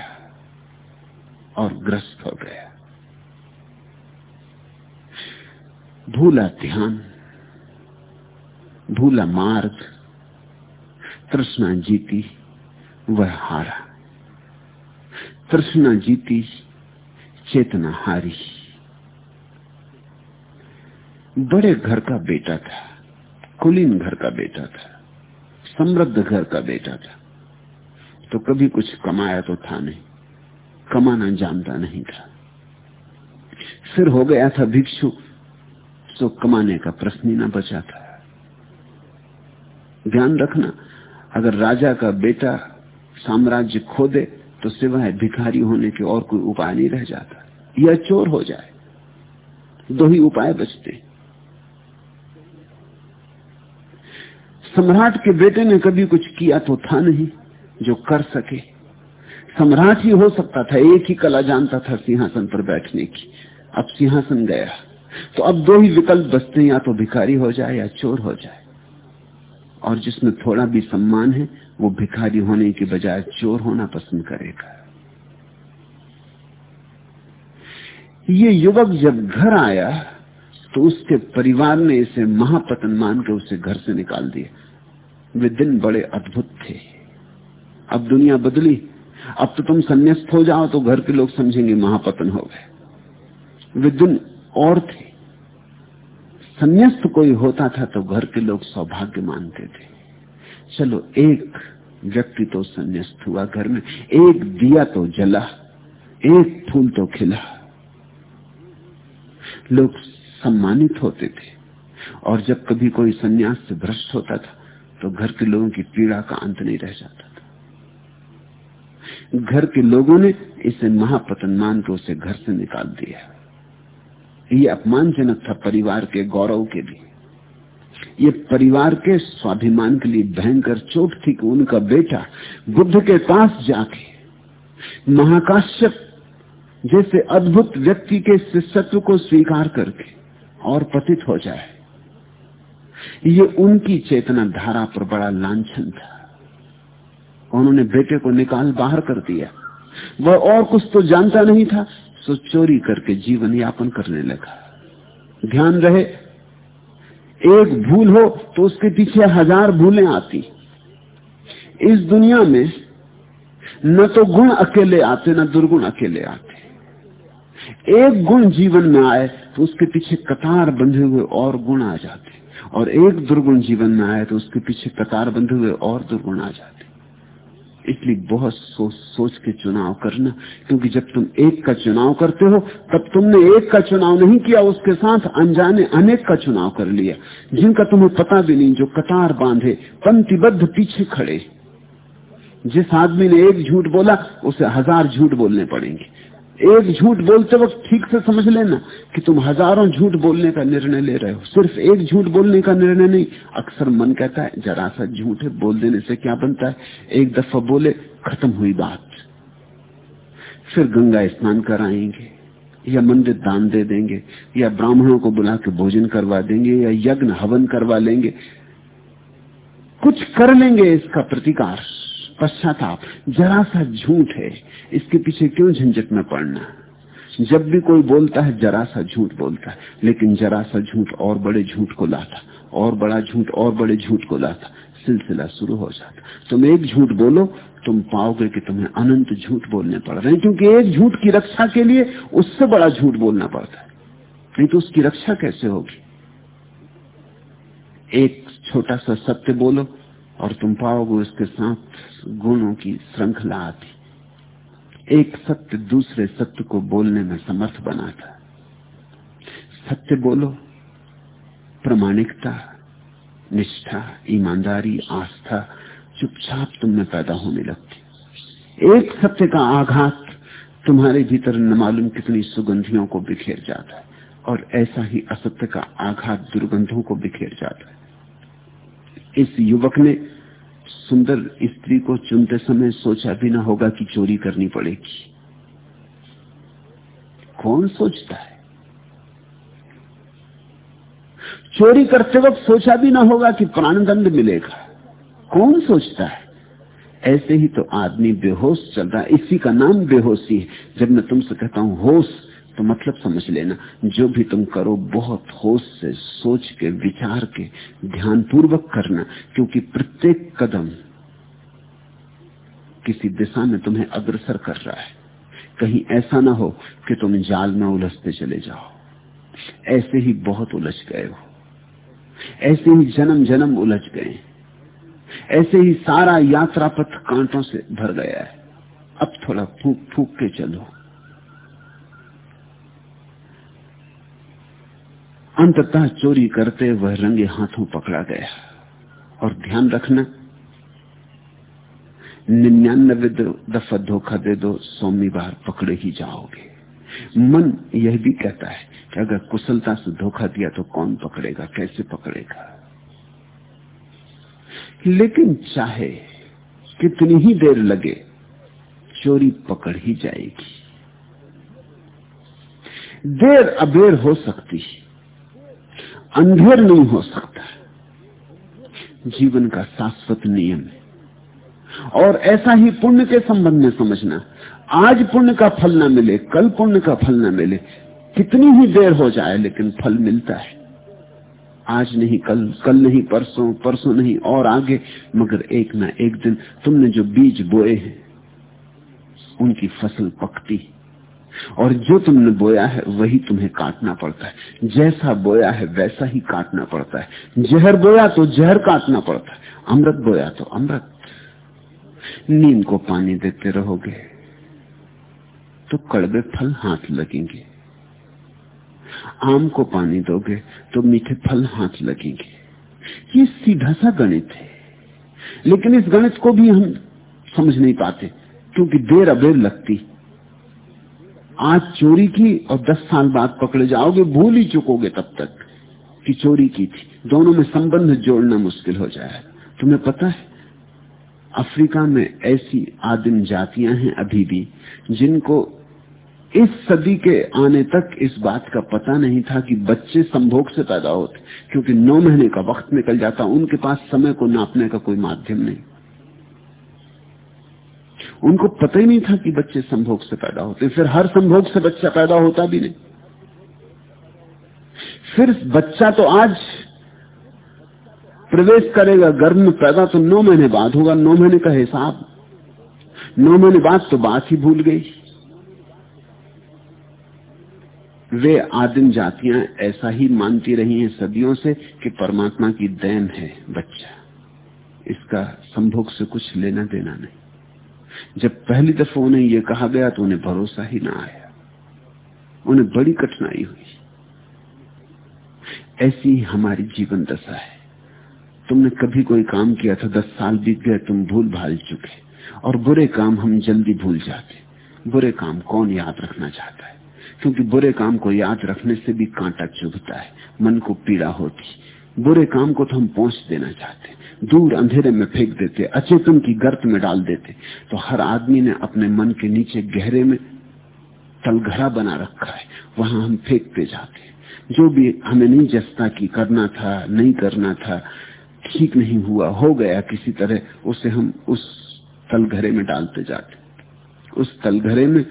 और ग्रस्त हो गया। भूला ध्यान, भूला मार्ग, तृष्णा जीती, वह हारा। तृष्णा जीती, चेतना हारी। बड़े घर का बेटा था, कुलीन घर का बेटा था, समृद्ध घर का बेटा था। तो कभी कुछ कमाया तो था नहीं, कमाना जानता नहीं था। फिर हो गया था भिक्षु तो कमाने का प्रश्न ही ना बचा था। ध्यान रखना, अगर राजा का बेटा साम्राज्य खो दे तो सिवाय भिखारी होने के और कोई उपाय नहीं रह जाता। या चोर हो जाए, दो ही उपाय बचते। सम्राट के बेटे ने कभी कुछ किया तो था नहीं जो कर सके। सम्राट ही हो सकता था, एक ही कला जानता था सिंहासन पर बैठने की। अब सिंहासन गया। तो अब दो ही विकल्प बचते हैं, या तो भिखारी हो जाए या चोर हो जाए। और जिसमें थोड़ा भी सम्मान है, वो भिखारी होने के बजाय चोर होना पसंद करेगा। ये युवक जब घर आया तो उसके परिवार ने इसे महापतन मान के उसे घर से निकाल दिया। वे दिन बड़े अद्भुत थे। अब दुनिया बदली। अब तो तुम संन्यास्त हो जाओ तो घर के लोग समझेंगे महापतन हो गए। वे दिन और थे। संन्यास्त कोई होता था तो घर के लोग सौभाग्य मानते थे। चलो, एक व्यक्ति तो संन्यास्त हुआ घर में, एक दिया तो जला, एक फूल तो खिला। लोग सम्मानित होते थे और जब कभी कोई सन्यास से भ्रष्ट होता था तो घर के लोगों की पीड़ा का अंत नहीं रह जाता था। घर के लोगों ने इसे महापतन मान के उसे घर से निकाल दिया। ये अपमानजनक था परिवार के गौरव के लिए। ये परिवार के स्वाभिमान के लिए भयंकर चोट थी कि उनका बेटा बुद्ध के पास जाके महाकाश्यप जैसे अद्भुत व्यक्ति के शिष्यत्व को स्वीकार करके और पतित हो जाए। ये उनकी चेतना धारा पर बड़ा लांछन था। उन्होंने बेटे को निकाल बाहर कर दिया। वह और कुछ तो जानता नहीं था सो चोरी करके जीवन यापन करने लगा। ध्यान रहे, एक भूल हो तो उसके पीछे हज़ार भूलें आती। इस दुनिया में न तो गुण अकेले आते, न दुर्गुण अकेले आते। एक गुण जीवन में आए तो उसके पीछे कतार बंधे हुए और गुण आ जाते। और एक दुर्गुण जीवन में आए तो उसके पीछे कतार बंधे हुए और दुर्गुण आ जाते। इसलिए बहुत सोच सोच के चुनाव करना, क्योंकि जब तुम एक का चुनाव करते हो, तब तुमने एक का चुनाव नहीं किया, उसके साथ अनजाने अनेक का चुनाव कर लिया। जिनका तुम्हें पता भी नहीं, जो कतार बांधे, पंक्तिबद्ध पीछे खड़े। जिस आदमी ने एक झूठ बोला, उसे हज़ार झूठ बोलने पड़ेंगे। एक झूठ बोलते वक्त ठीक से समझ लेना कि तुम हज़ारों झूठ बोलने का निर्णय ले रहे हो। सिर्फ़ एक झूठ बोलने का निर्णय नहीं, अक्सर मन कहता है, जरा सा झूठ है, बोल देने से क्या बनता है? एक दफ़ा बोले, खत्म हुई बात। फिर गंगा स्नान कराएँगे या मंदिर दान दे देंगे, या ब्राह्मणों को बुला के भोजन करवा देंगे, या यज्ञ हवन करवा लेंगे। कुछ कर लेंगे इसका प्रतिकार। पश्चाताप जरा सा झूठ है। इसके पीछे क्यों झंझट में पड़ना? जब भी कोई बोलता है जरा सा झूठ बोलता है। लेकिन जरा सा झूठ और बड़े झूठ को लाता, और बड़ा झूठ और बड़े झूठ को लाता, सिलसिला शुरू हो जाता। तुम एक झूठ बोलो, तुम पाओगे कि तुम्हें अनंत झूठ बोलने पड़ रहे हैं, क्योंकि एक झूठ की रक्षा के लिए उससे बड़ा झूठ बोलना पड़ता है। नहीं तो उसकी रक्षा कैसे होगी? एक छोटा सा सत्य बोलो, और तुम पाओगे उसके साथ गुणों की श्रृंखला आती। एक सत्य दूसरे सत्य को बोलने में समर्थ बनाता सत्य बोलो, प्रामाणिकता, निष्ठा, ईमानदारी, आस्था, चुपचाप तुम में पैदा होने लगती। एक सत्य का आघात तुम्हारे भीतर न मालूम कितनी सुगंधियों को बिखेर जाता है, और ऐसा ही असत्य का आघात दुर्गंधों को बिखेर जाता है। इस युवक ने सुंदर स्त्री को चुनते समय सोचा भी ना होगा कि चोरी करनी पड़ेगी। कौन सोचता है? चोरी करते वक्त सोचा भी ना होगा कि प्राणदंड मिलेगा। कौन सोचता है? ऐसे ही तो आदमी बेहोश चल रहा है। इसी का नाम बेहोशी है। जब मैं तुमसे कहता हूँ होश तो मतलब समझ लेना, जो भी तुम करो, बहुत होश से सोच के, विचार के ध्यान पूर्वक करना, क्योंकि प्रत्येक कदम किसी दिशा में तुम्हें अग्रसर कर रहा है। कहीं ऐसा ना हो कि तुम जाल में उलझते चले जाओ। ऐसे ही बहुत उलझ गए हो। ऐसे ही जन्म जन्म उलझ गए। ऐसे ही सारा यात्रा पथ कांटों से भर गया है। अब थोड़ा फूक फूक के चलो। अंततः चोरी करते वह रंगे हाथों पकड़ा गया। और ध्यान रखना निन्यानबे दफ़ा धोखा दे दो सौमी बार पकड़े ही जाओगे। मन यह भी कहता है कि अगर कुशलता से धोखा दिया तो कौन पकड़ेगा, कैसे पकड़ेगा? लेकिन चाहे कितनी ही देर लगे, चोरी पकड़ ही जाएगी। देर अबेर हो सकती है, अंधेर नहीं हो सकता। जीवन का शाश्वत नियम है। और ऐसा ही पुण्य के संबंध में समझना। आज पुण्य का फल ना मिले, कल पुण्य का फल ना मिले। कितनी ही देर हो जाए, लेकिन फल मिलता है। आज नहीं, कल कल नहीं, परसों परसों नहीं, और आगे, मगर एक ना एक दिन तुमने जो बीज बोए हैं, उनकी फ़सल पकती। और जो तुमने बोया है, वही तुम्हें काटना पड़ता है। जैसा बोया है, वैसा ही काटना पड़ता है। जहर बोया तो जहर काटना पड़ता है। अमृत बोया तो अमृत। नीम को पानी देते रहोगे तो कड़वे फल हाथ लगेंगे। आम को पानी दोगे तो मीठे फल हाथ लगेंगे। ये सीधा सा गणित है, लेकिन इस गणित को भी हम समझ नहीं पाते, क्योंकि देर अबेर लगती। आज चोरी की और दस साल बाद पकड़े जाओगे, भूल ही चुकोगे तब तक कि चोरी की थी। दोनों में संबंध जोड़ना मुश्किल हो जाए। तुम्हें पता है अफ्रीका में ऐसी आदिम जातियाँ हैं अभी भी, जिनको इस सदी के आने तक इस बात का पता नहीं था कि बच्चे संभोग से पैदा होते, क्योंकि नौ महीने का वक्त निकल जाता, उनके पास समय को नापने का कोई माध्यम नहीं। उनको पता ही नहीं था कि बच्चे संभोग से पैदा होते फिर हर संभोग से बच्चा पैदा होता भी नहीं। फिर बच्चा तो आज प्रवेश करेगा, गर्भ में पैदा तो नौ महीने बाद होगा, नौ महीने का हिसाब। नौ महीने बाद तो बात ही भूल गई। वे आदिम जातियाँ ऐसा ही मानती रही हैं सदियों से कि परमात्मा की देन है, बच्चा। इसका संभोग से कुछ लेना देना नहीं। जब पहली दफ़ा उन्हें यह कहा गया तो उन्हें भरोसा ही ना आया। उन्हें बड़ी कठिनाई हुई। ऐसी हमारी जीवन दशा है। तुमने कभी कोई काम किया था दस साल बीत गए, तुम भूल भाल चुके। और बुरे काम हम जल्दी भूल जाते। बुरे काम कौन याद रखना चाहता है? क्योंकि बुरे काम को याद रखने से भी कांटा चुभता है, मन को पीड़ा होती। बुरे काम को तो हम पहुँच देना चाहते, दूर अंधेरे में फेंक देते, अचेतन की गर्त में डाल देते। तो हर आदमी ने अपने मन के नीचे गहरे में तलघरा बना रखा है, वहाँ हम फेंकते जाते जो भी हमें नहीं जस्ता की करना था, नहीं करना था ठीक नहीं हुआ, हो गया किसी तरह, उसे हम उस तलघरे में डालते जाते उस तलघरे में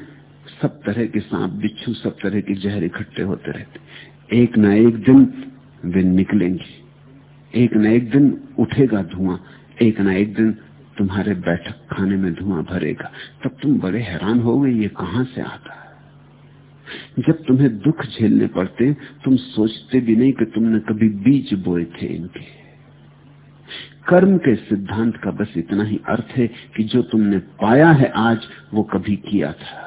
सब तरह के सांप, बिच्छू सब तरह के जहर इकट्ठे होते रहते एक ना एक दिन वे निकलेंगे। एक ना एक दिन उठेगा धुआँ, एक ना एक दिन तुम्हारे बैठक खाने में धुआँ भरेगा। तब तुम बड़े हैरान हो गए, ये कहाँ से आता है? जब तुम्हें दुख झेलने पड़ते, तुम सोचते भी नहीं कि तुमने कभी बीज बोए थे इनके। कर्म के सिद्धांत का बस इतना ही अर्थ है कि जो तुमने पाया है आज, वो कभी किया था।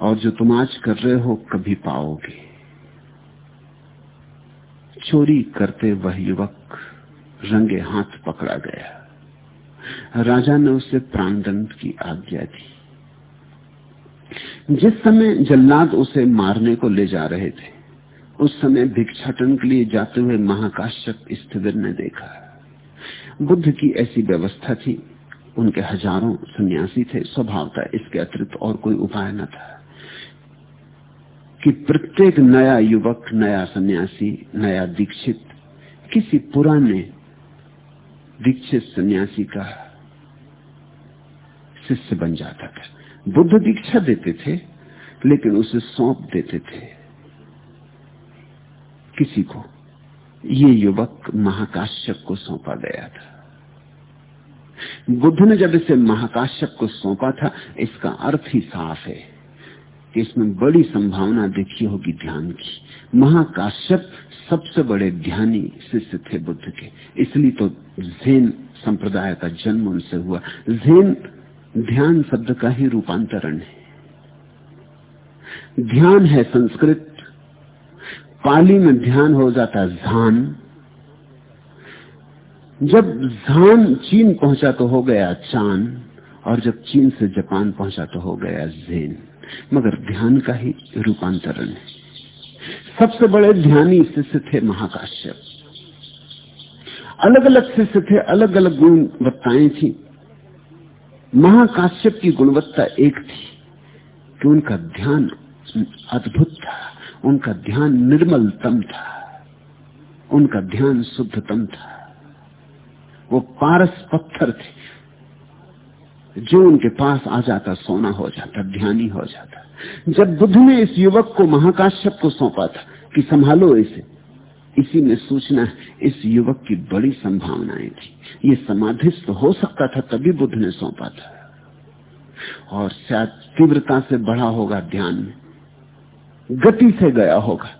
और जो तुम आज कर रहे हो, कभी पाओगे। चोरी करते वह युवक रंगे हाथ पकड़ा गया। राजा ने उसे प्राणदंड की आज्ञा दी। जिस समय जल्लाद उसे मारने को ले जा रहे थे, उस समय भिक्षाटन के लिए जाते हुए महाकाश्यप स्थिविर ने देखा। बुद्ध की ऐसी व्यवस्था थी। उनके हज़ारों सन्यासी थे। स्वभाव था, इसके अतिरिक्त और कोई उपाय न था। कि प्रत्येक नया युवक, नया सन्यासी, नया दीक्षित, किसी पुराने दीक्षित सन्यासी का शिष्य बन जाता था। बुद्ध दीक्षा देते थे, लेकिन उसे सौंप देते थे किसी को। ये युवक महाकाश्यप को सौंपा गया था। बुद्ध ने जब इसे महाकाश्यप को सौंपा था, इसका अर्थ ही साफ़ है कि इसमें बड़ी संभावना देखी होगी ध्यान की। महाकाश्यप सबसे बड़े ध्यानी शिष्य थे बुद्ध के, इसलिए तो जैन संप्रदाय का जन्म उनसे हुआ। जैन ध्यान शब्द का ही रूपांतरण है। ध्यान है संस्कृत पाली में ध्यान हो जाता झान। जब झान चीन पहुँचा तो हो गया चाँद और जब चीन से जापान पहुँचा तो हो गया जेन। मगर ध्यान का ही रूपांतरण है। सबसे बड़े ध्यानी शिष्य थे महाकाश्यप। अलग अलग शिष्य थे अलग अलग गुणवत्ताएँ थी। महाकाश्यप की गुणवत्ता एक थी कि उनका ध्यान अद्भुत था। उनका ध्यान निर्मलतम था। उनका ध्यान शुद्धतम था। वो पारस पत्थर थे। जो उनके पास आ जाता, सोना हो जाता, ध्यानी हो जाता। जब बुद्ध ने इस युवक को महाकाश्यप को सौंपा था कि संभालो इसे, इसी में सूचना, इस युवक की बड़ी संभावनाएँ थी। ये समाधिस्थ हो सकता था, तभी बुद्ध ने सौंपा था। और शायद तीव्रता से बढ़ा होगा ध्यान में। गति से गया होगा।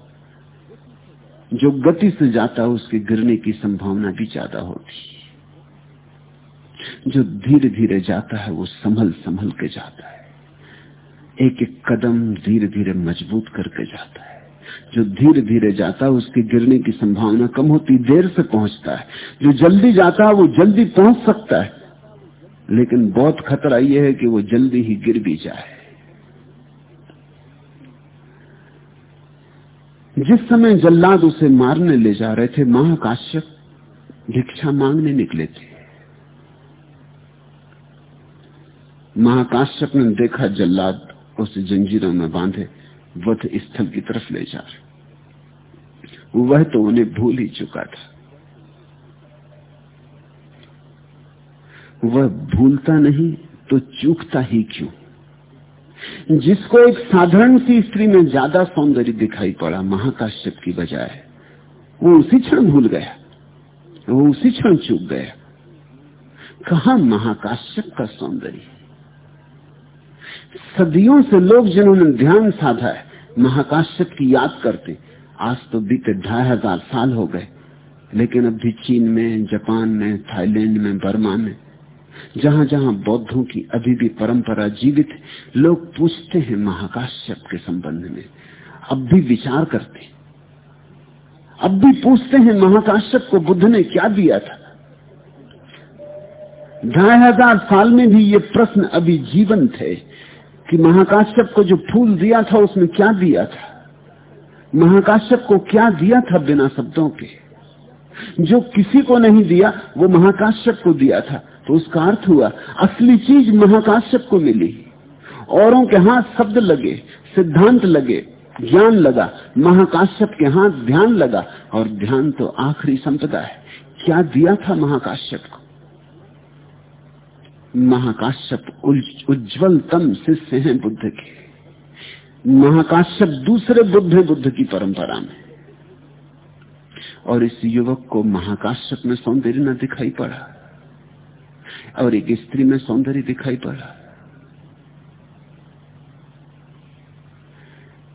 जो गति से जाता है, उसके गिरने की संभावना भी ज़्यादा होती जो धीरे धीरे जाता है, वो संभल संभल के जाता है। एक एक कदम धीरे धीरे मज़बूत करके जाता है। जो धीरे धीरे जाता है, उसके गिरने की संभावना कम होती, देर से पहुँचता है। जो जल्दी जाता है, वो जल्दी पहुँच सकता है। लेकिन बहुत खतरा यह है कि वो जल्दी ही गिर भी जाए। जिस समय जल्लाद उसे मारने ले जा रहे थे, महाकाश्यप भिक्षा मांगने निकले थे। महाकाश्यप ने देखा जल्लाद उसे जंजीरों में बांधे, वध स्थल की तरफ़ ले जा रहे। वह तो उन्हें भूल ही चुका था। वह भूलता नहीं तो चूकता ही क्यों? जिसको एक साधारण सी स्त्री में ज़्यादा सौंदर्य दिखाई पड़ा महाकाश्यप की बजाय, वो उसी क्षण भूल गया, वो उसी क्षण चूक गया। कहा महाकाश्यप का सौंदर्य? सदियों से लोग जिन्होंने ध्यान साधा है, महाकाश्यप की याद करते, आज तो बीते ढाई हज़ार साल हो गए, लेकिन अब भी चीन में, जापान में, थाईलैंड में, बर्मा में जहाँ जहाँ बौद्धों की अभी भी परंपरा जीवित है, लोग पूछते हैं महाकाश्यप के संबंध में। अब भी विचार करते अब भी पूछते हैं महाकाश्यप को बुद्ध ने क्या दिया था। ढाई हज़ार साल में भी ये प्रश्न अभी जीवन थे कि महाकाश्यप को जो फूल दिया था उसने क्या दिया था? महाकाश्यप को क्या दिया था बिना शब्दों के? जो किसी को नहीं दिया, वो महाकाश्यप को दिया था। तो उसका अर्थ हुआ, असली चीज़ महाकाश्यप को मिली। औरों के हाथ शब्द लगे, सिद्धांत लगे, ज्ञान लगा महाकाश्यप के हाथ ध्यान लगा, और ध्यान तो आखिरी संपदा है। क्या दिया था महाकाश्यप को महाकाश्यप उज्जवलतम शिष्य हैं बुद्ध के। महाकाश्यप दूसरे बुद्ध बुद्ध की परंपरा में। और इस युवक को महाकाश्यप में सौंदर्य न दिखाई पड़ा। और एक स्त्री में सौंदर्य दिखाई पड़ा।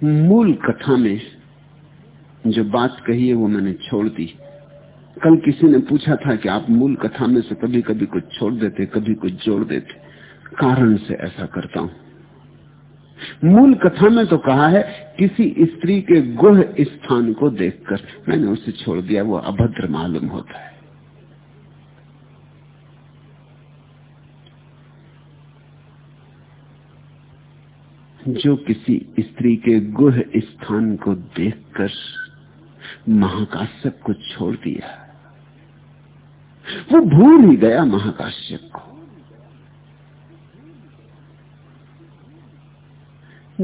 मूल कथा में जो बात कही है वो मैंने छोड़ दी। कल किसी ने पूछा था कि आप मूल कथा में से कभी कभी कुछ छोड़ देते कभी कुछ जोड़ देते। कारण से ऐसा करता हूँ। मूल कथा में तो कहा है, किसी स्त्री के गुह स्थान को देखकर मैंने उसे छोड़ दिया, वो अभद्र मालूम होता है। जो किसी स्त्री के गुह स्थान को देखकर महाकाश्यप को छोड़ दिया वो भूल ही गया महाकाश्यप को।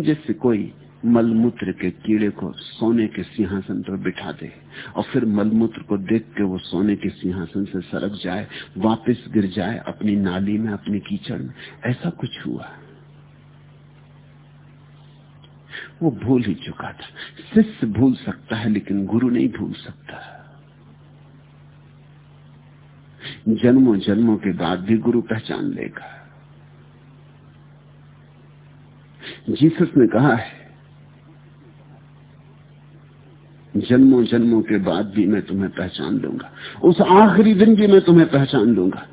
जैसे कोई मलमूत्र के कीड़े को सोने के सिंहासन पर बिठा दे और फिर मलमूत्र को देख के वो सोने के सिंहासन से सरक जाए, वापस गिर जाए अपनी नाली में, अपनी कीचड़ में, ऐसा कुछ हुआ वो भूल ही चुका था। शिष्य भूल सकता है, लेकिन गुरु नहीं भूल सकता। जन्मों जन्मों के बाद भी गुरु पहचान लेगा। जीसस ने कहा है जन्मों जन्मों के बाद भी मैं तुम्हें पहचान लूँगा। उस आखिरी दिन भी मैं तुम्हें पहचान लूँगा,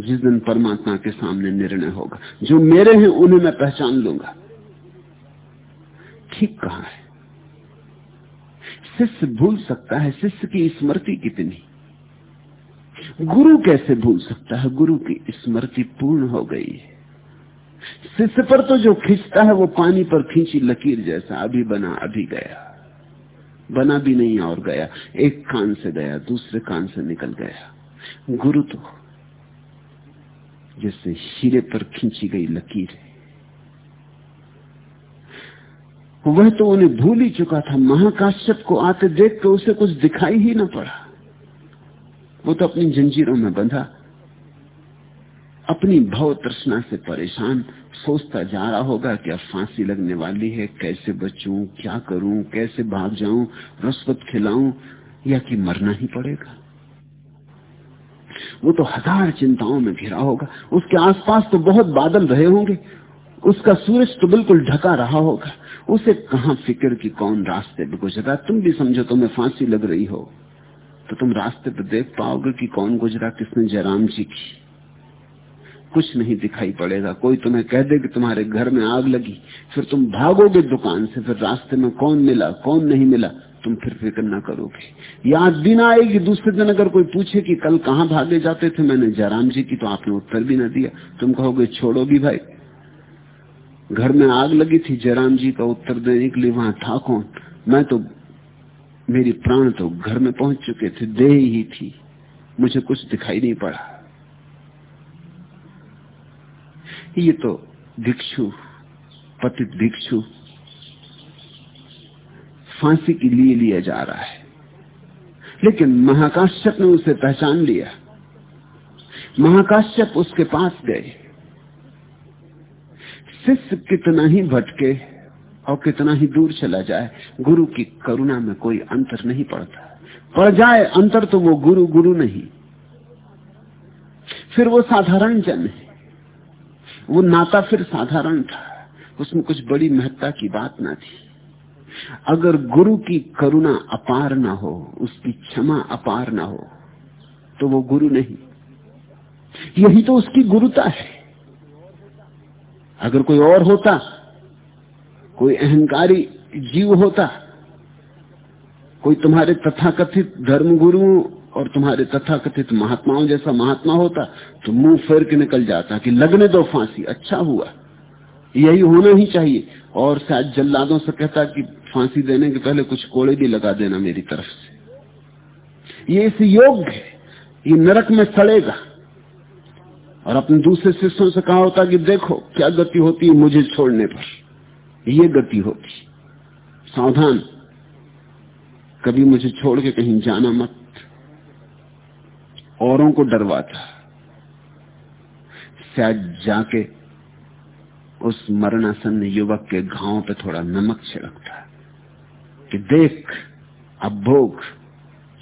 जिस दिन परमात्मा के सामने निर्णय होगा। जो मेरे हैं, उन्हें मैं पहचान लूँगा। ठीक कहा है? शिष्य भूल सकता है, शिष्य की स्मृति कितनी? गुरु कैसे भूल सकता है? गुरु की स्मृति पूर्ण हो गई है। शिष्य पर तो जो खींचता है, वो पानी पर खींची लकीर जैसा, अभी बना, अभी गया। बना भी नहीं और गया, एक कान से गया, दूसरे कान से निकल गया। गुरु तो जैसे हीरे पर खींची गई लकीर है। वह तो उन्हें भूल ही चुका था। महाकाश्यप को आते देख के उसे कुछ दिखाई ही ना पड़ा। वो तो अपनी जंजीरों में बंधा। अपनी भव तृष्णा से परेशान। सोचता जा रहा होगा कि अब फांसी लगने वाली है। कैसे बचूं? क्या करूँ? कैसे भाग जाऊँ? रसवत खिलाऊं? या कि मरना ही पड़ेगा? वो तो हज़ार चिंताओं में घिरा होगा। उसके आसपास तो बहुत बादल रहे होंगे। उसका सूरज तो बिल्कुल ढका रहा होगा। उसे कहा फ़िक्र की कौन रास्ते? पे गुजरा तुम भी समझो, तुम्हें फांसी लग रही हो। तो तुम रास्ते पे देख पाओगे कि कौन गुजरा, किसने जयराम जी की। कुछ नहीं दिखाई पड़ेगा। कोई तुम्हें कह दे कि तुम्हारे घर में आग लगी, फिर तुम भागोगे दुकान से, फिर रास्ते में कौन मिला, कौन नहीं मिला, तुम फिर फ़िक्र ना करोगे। याद भी ना आएगी दूसरे दिन अगर कोई पूछे कि कल कहाँ भागे जाते थे, मैंने जयराम जी की तो आपने उत्तर भी ना दिया। तुम कहोगे, छोड़ो भी भाई घर में आग लगी थी, जयराम जी का उत्तर देने के लिए वहाँ था कौन? मैं तो मेरी प्राण तो घर में पहुँच चुके थे दे ही थी। मुझे कुछ दिखाई नहीं पड़ा। ये तो भिक्षु, पतित भिक्षु, फांसी के लिए लिया जा रहा है। लेकिन महाकाश्यप ने उसे पहचान लिया। महाकाश्यप उसके पास गए। शिष्य कितना ही भटके और कितना ही दूर चला जाए, गुरु की करुणा में कोई अंतर नहीं पड़ता। पड़ जाए अंतर तो वो गुरु गुरु नहीं। फिर वो साधारण जन है। वो नाता फिर साधारण था। उसमें कुछ बड़ी महत्ता की बात ना थी। अगर गुरु की करुणा अपार ना हो, उसकी क्षमा अपार ना हो तो वो गुरु नहीं। यही तो उसकी गुरुता है। अगर कोई और होता, कोई अहंकारी जीव होता, कोई तुम्हारे तथाकथित धर्म गुरु और तुम्हारे तथाकथित महात्माओं जैसा महात्मा होता तो मुँह फेर के निकल जाता कि लगने दो फांसी अच्छा हुआ। यही होना ही चाहिए। और शायद जल्लादों से कहता कि फांसी देने के पहले कुछ कोड़े भी लगा देना मेरी तरफ़ से। ये इस योग्य है, ये नरक में सड़ेगा। और अपने दूसरे शिष्यों से कहा होता कि देखो क्या गति होती है मुझे छोड़ने पर। ये गति होती सावधान। कभी मुझे छोड़ के कहीं जाना मत। औरों को डरवाता शायद जाके उस मरणासन युवक के घाव पे थोड़ा नमक छिड़कता कि देख, अब भोग।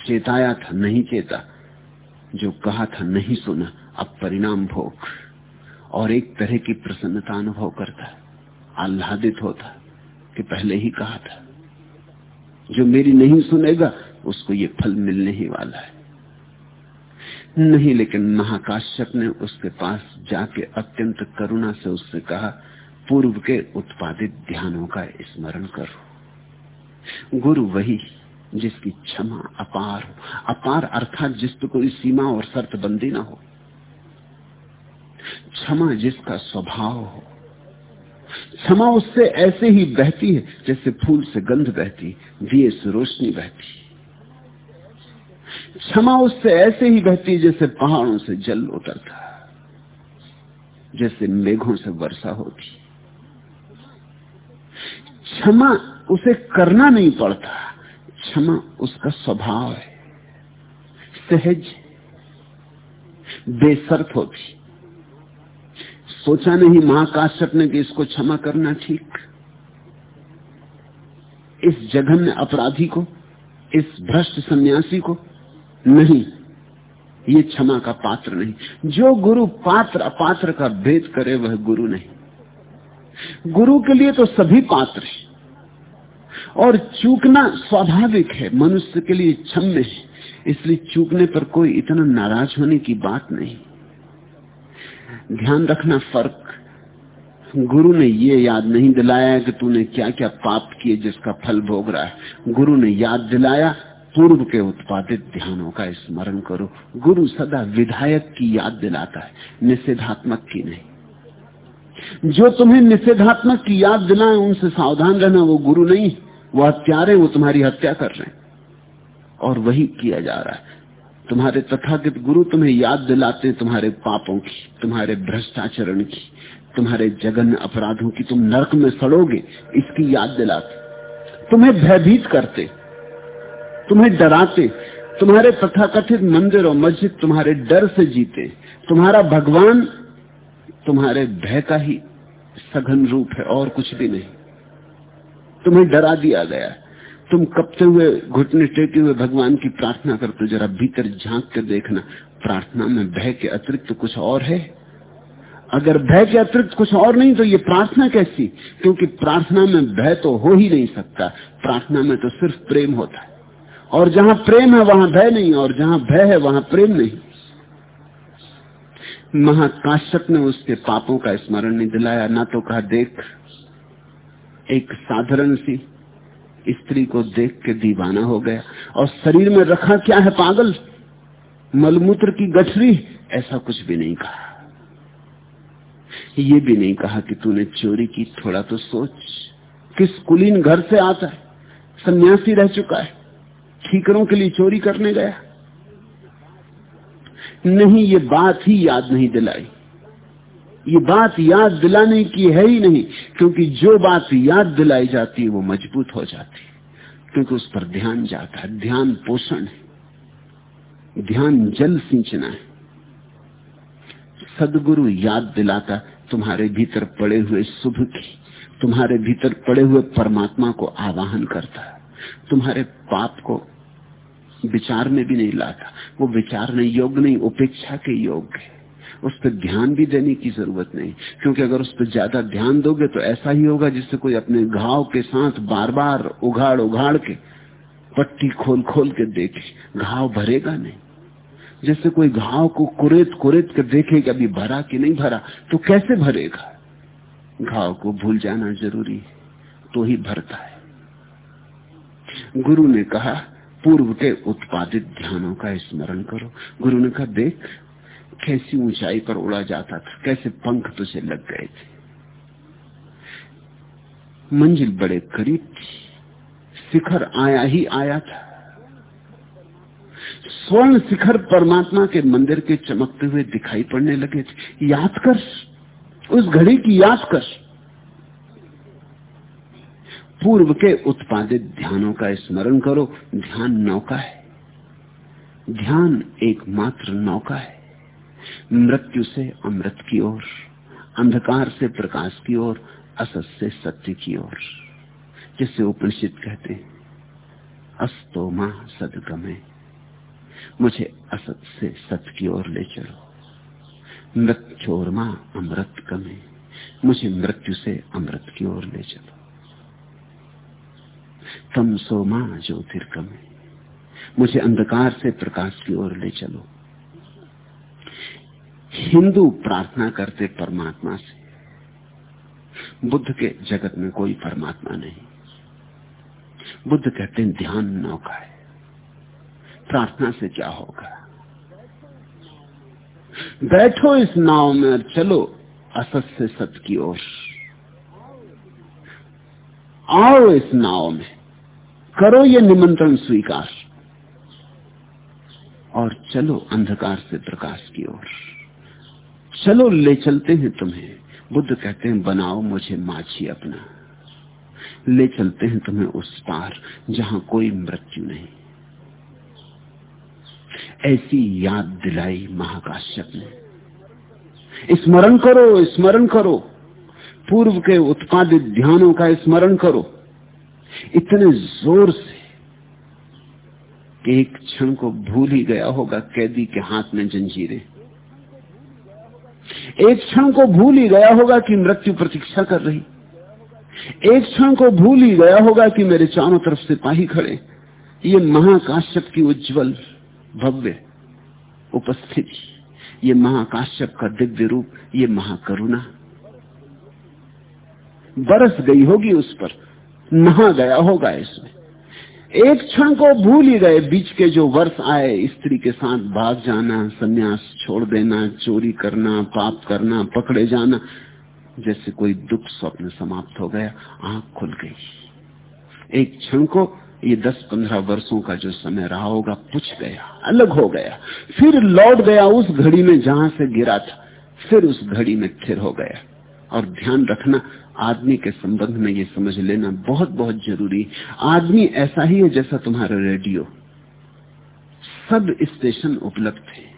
चेताया था, नहीं चेता। जो कहा था, नहीं सुना। अब परिणाम भोग। और एक तरह की प्रसन्नता अनुभव करता, आह्लादित होता कि पहले ही कहा था। जो मेरी नहीं सुनेगा, उसको ये फल मिलने ही वाला है। नहीं, लेकिन महाकाश्यप ने उसके पास जाके अत्यंत करुणा से उससे कहा, पूर्व के उत्पादित ध्यानों का स्मरण करो। गुरु वही जिसकी क्षमा अपार हो। अपार अर्थात जिस पर कोई सीमा और शर्त बंदी ना हो। क्षमा जिसका स्वभाव हो। क्षमा उससे ऐसे ही बहती है जैसे फूल से गंध बहती, दिए से रोशनी बहती। क्षमा उससे ऐसे ही बहती है जैसे पहाड़ों से जल उतरता, जैसे मेघों से वर्षा होती। क्षमा उसे करना नहीं पड़ता, क्षमा उसका स्वभाव है। सहज बेसर्त होती। सोचा नहीं महाकाश्यप ने कि इसको क्षमा करना ठीक। इस जघन्य अपराधी को, इस भ्रष्ट सन्यासी को नहीं, ये क्षमा का पात्र नहीं। जो गुरु पात्र अपात्र का भेद करे, वह गुरु नहीं। गुरु के लिए तो सभी पात्र हैं। और चूकना स्वाभाविक है, मनुष्य के लिए क्षम्य है। इसलिए चूकने पर कोई इतना नाराज़ होने की बात नहीं। ध्यान रखना फ़र्क। गुरु ने ये याद नहीं दिलाया कि तूने क्या क्या पाप किए जिसका फल भोग रहा है। गुरु ने याद दिलाया, पूर्व के उत्पादित ध्यानों का स्मरण करो। गुरु सदा विधायक की याद दिलाता है, निषेधात्मक की नहीं। जो तुम्हें निषेधात्मक की याद दिलाए, उनसे सावधान रहना वो गुरु नहीं। वो हत्यारे, वो तुम्हारी हत्या कर रहे हैं। और वही किया जा रहा है। तुम्हारे तथागत गुरु तुम्हें याद दिलाते हैं तुम्हारे पापों की, तुम्हारे भ्रष्टाचरण की, तुम्हारे जगन अपराधों की तुम नरक में सड़ोगे, इसकी याद दिलाते तुम्हें भयभीत करते तुम्हें डराते तुम्हारे तथाकथित मंदिर और मस्जिद तुम्हारे डर से जीते तुम्हारा भगवान तुम्हारे भय का ही सघन रूप है, और कुछ भी नहीं। तुम्हें डरा दिया गया तुम कपते हुए घुटने टेके हुए भगवान की प्रार्थना करते जरा भीतर झाँक कर देखना। प्रार्थना में भय के अतिरिक्त तो कुछ और है। अगर भय के अतिरिक्त कुछ और नहीं तो ये प्रार्थना कैसी? क्योंकि प्रार्थना में भय तो हो ही नहीं सकता। प्रार्थना में तो सिर्फ़ प्रेम होता है। और जहाँ प्रेम है, वहाँ भय नहीं, और जहाँ भय है, वहाँ प्रेम नहीं। महाकाश्यप ने उसके पापों का स्मरण नहीं दिलाया। ना तो कहा, देख, एक साधारण सी स्त्री को देख के दीवाना हो गया। और शरीर में रखा क्या है पागल? मलमूत्र की गठरी। ऐसा कुछ भी नहीं कहा। ये भी नहीं कहा कि तूने चोरी की, थोड़ा तो सोच। किस कुलीन घर से आता है? सन्यासी रह चुका है। ठीकरों के लिए चोरी करने गया। नहीं, ये बात ही याद नहीं दिलाई। ये बात याद दिलाने की है ही नहीं, क्योंकि जो बात याद दिलाई जाती है वो मज़बूत हो जाती है, क्योंकि उस पर ध्यान जाता है, ध्यान पोषण है, ध्यान जल सिंचना है। सदगुरु याद दिलाता, तुम्हारे भीतर पड़े हुए शुभ की, तुम्हारे भीतर पड़े हुए परमात्मा को आवाहन करता है तुम्हारे पाप को विचार में भी नहीं लाता, वो विचार नहीं योग्य नहीं, उपेक्षा के योग्य है। उस पर ध्यान भी देने की ज़रूरत नहीं। क्योंकि अगर उस पर ज़्यादा ध्यान दोगे तो ऐसा ही होगा जिससे कोई अपने घाव के साथ बार बार उघाड़ उघाड़ के पट्टी खोल खोल के देखे। घाव भरेगा नहीं। जैसे कोई घाव को कुरेत कुरेत कर देखे कि अभी भरा कि नहीं भरा तो कैसे भरेगा? घाव को भूल जाना ज़रूरी है तो ही भरता है। गुरु ने कहा, पूर्व के उत्पादित ध्यानों का स्मरण करो। गुरु ने कहा, देख कैसी ऊंचाई पर उड़ा जाता था? कैसे पंख तुझे लग गए थे? मंजिल बड़े करीब थी। शिखर आया ही आया था। स्वर्ण शिखर परमात्मा के मंदिर के चमकते हुए दिखाई पड़ने लगे थे। याद कर, उस घड़ी की याद कर। पूर्व के उत्पादित ध्यानों का स्मरण करो। ध्यान नौका है। ध्यान एकमात्र नौका है। मृत्यु से अमृत की ओर, अंधकार से प्रकाश की ओर, असत से सत्य की ओर। जिसे उपनिषद कहते हैं, अस्तो माँ सदगमे। मुझे असत से सत्य की ओर ले चलो। मृत्योर माँ अमृत कमे मुझे मृत्यु से अमृत की ओर ले चलो। तम सो माँ ज्योतिर्गमे। मुझे अंधकार से प्रकाश की ओर ले चलो। हिंदू प्रार्थना करते परमात्मा से। बुद्ध के जगत में कोई परमात्मा नहीं। बुद्ध कहते हैं, ध्यान नौका है प्रार्थना से क्या होगा? बैठो इस नाव में और चलो असत से सत की ओर। आओ इस नाव में। करो ये निमंत्रण स्वीकार। और चलो अंधकार से प्रकाश की ओर। चलो ले चलते हैं तुम्हें। बुद्ध कहते हैं, बनाओ मुझे माछी अपना। ले चलते हैं तुम्हें उस पार जहाँ कोई मृत्यु नहीं। ऐसी याद दिलाई महाकाश्यप ने। स्मरण करो स्मरण करो। पूर्व के उत्पादित ध्यानों का स्मरण करो। इतने ज़ोर से कि एक क्षण को भूल ही गया होगा कैदी के हाथ में जंजीरें। एक क्षण को भूल ही गया होगा कि मृत्यु प्रतीक्षा कर रही। एक क्षण को भूल ही गया होगा कि मेरे चारों तरफ़ सिपाही खड़े। ये महाकाश्यप की उज्जवल भव्य उपस्थिति, ये महाकाश्यप का दिव्य रूप, ये महाकरुणा। बरस गई होगी उस पर, नहा गया होगा इसमें। एक क्षण को भूल ही गए, बीच के जो वर्ष आए, स्त्री के साथ भाग जाना, सन्यास छोड़ देना, चोरी करना, पाप करना, पकड़े जाना, जैसे कोई दुख स्वप्न समाप्त हो गया, आँख खुल गई। एक क्षण को ये दस पंद्रह वर्षों का जो समय रहा होगा, पुछ गया, अलग हो गया, फिर लौट गया उस घड़ी में जहाँ से गिरा था, फिर उस घड़ी में स्थिर हो गया। और ध्यान रखना, आदमी के संबंध में ये समझ लेना बहुत बहुत ज़रूरी। आदमी ऐसा ही है जैसा तुम्हारा रेडियो। सब स्टेशन उपलब्ध है।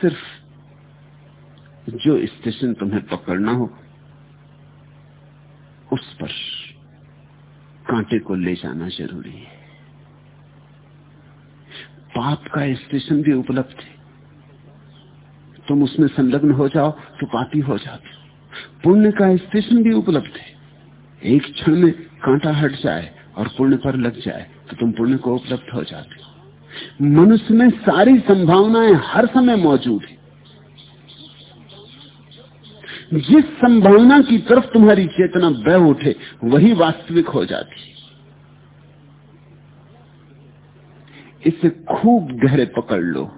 सिर्फ़ जो स्टेशन तुम्हें पकड़ना हो, उस पर कांटे को ले जाना ज़रूरी है। पाप का स्टेशन भी उपलब्ध है। तुम उसमें संलग्न हो जाओ तो पापी हो जाते। हो पुण्य का स्टेशन भी उपलब्ध है। एक क्षण में कांटा हट जाए और पुण्य पर लग जाए तो तुम पुण्य को उपलब्ध हो जाते हो। मनुष्य में सारी संभावनाएँ हर समय मौजूद है। जिस संभावना की तरफ़ तुम्हारी चेतना बह उठे, वही वास्तविक हो जाती है। इसे खूब गहरे पकड़ लो।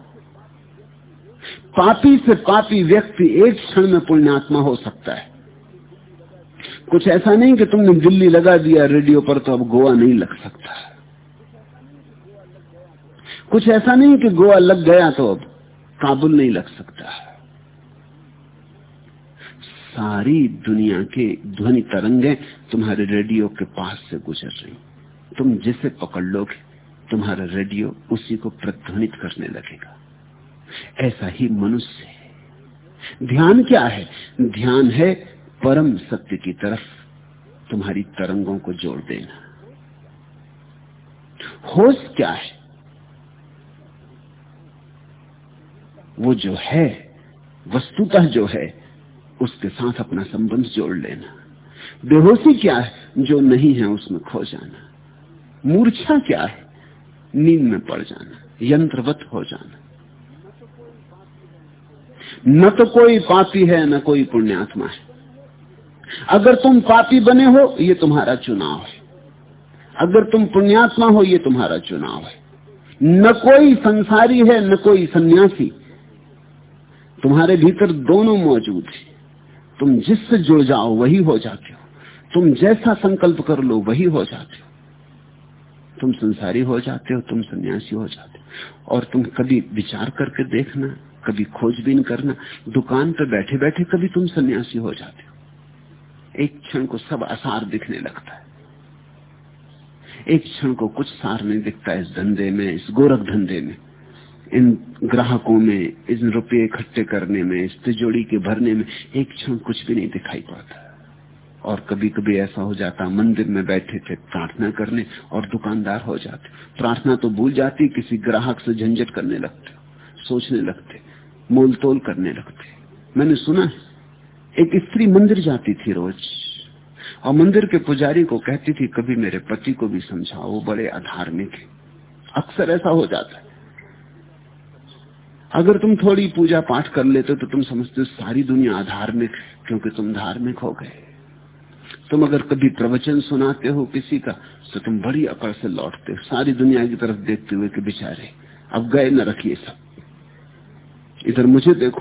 पापी से पापी व्यक्ति एक क्षण में पुण्यात्मा हो सकता है। कुछ ऐसा नहीं कि तुमने दिल्ली लगा दिया रेडियो पर तो अब गोवा नहीं लग सकता। कुछ ऐसा नहीं कि गोवा लग गया तो अब काबुल नहीं लग सकता। सारी दुनिया के ध्वनि तरंगे तुम्हारे रेडियो के पास से गुजर रही। तुम जिसे पकड़ लोगे, तुम्हारा रेडियो उसी को प्रध्वनित करने लगेगा। ऐसा ही मनुष्य है। ध्यान क्या है? ध्यान है परम सत्य की तरफ़ तुम्हारी तरंगों को जोड़ देना। होश क्या है? वो जो है, वस्तुतः जो है, उसके साथ अपना संबंध जोड़ लेना। बेहोशी क्या है? जो नहीं है, उसमें खो जाना। मूर्छा क्या है? नींद में पड़ जाना। यंत्रवत हो जाना। न तो कोई पापी है, न कोई पुण्यात्मा है। अगर तुम पापी बने हो, ये तुम्हारा चुनाव है। अगर तुम पुण्यात्मा हो, ये तुम्हारा चुनाव है। न कोई संसारी है, न कोई सन्यासी। तुम्हारे भीतर दोनों मौजूद है। तुम जिससे जुड़ जाओ, वही हो जाते हो। तुम जैसा संकल्प कर लो, वही हो जाते हो। तुम संसारी हो जाते हो, तुम सन्यासी हो जाते हो। और तुम कभी विचार करके देखना कभी खोजबीन करना, दुकान पर बैठे बैठे कभी तुम सन्यासी हो जाते हो। एक क्षण को सब आसार दिखने लगता है। एक क्षण को कुछ सार नहीं दिखता इस धंधे में, इस गोरख धंधे में, इन ग्राहकों में, इन रुपये इकट्ठे करने में, इस तिजोड़ी के भरने में, एक क्षण कुछ भी नहीं दिखाई पड़ता। और कभी कभी ऐसा हो जाता, मंदिर में बैठे थे, प्रार्थना करने और दुकानदार हो जाते। प्रार्थना तो भूल जाती, किसी ग्राहक से झंझट करने लगते। सोचने लगते मोल तोल करने लगते। मैंने सुना है, एक स्त्री मंदिर जाती थी रोज, और मंदिर के पुजारी को कहती थी, कभी मेरे पति को भी समझाओ वो बड़े अधार्मिक है। अक्सर ऐसा हो जाता है। अगर तुम थोड़ी पूजा पाठ कर लेते तो तुम समझते हो, सारी दुनिया अधार्मिक क्योंकि तुम धार्मिक हो गए। तुम अगर कभी प्रवचन सुनाते हो किसी का तो तुम बड़ी अकड़ से लौटते हो, सारी दुनिया की तरफ़ देखते हुए कि बेचारे, अब गए न रखिए सब। इधर मुझे देखो।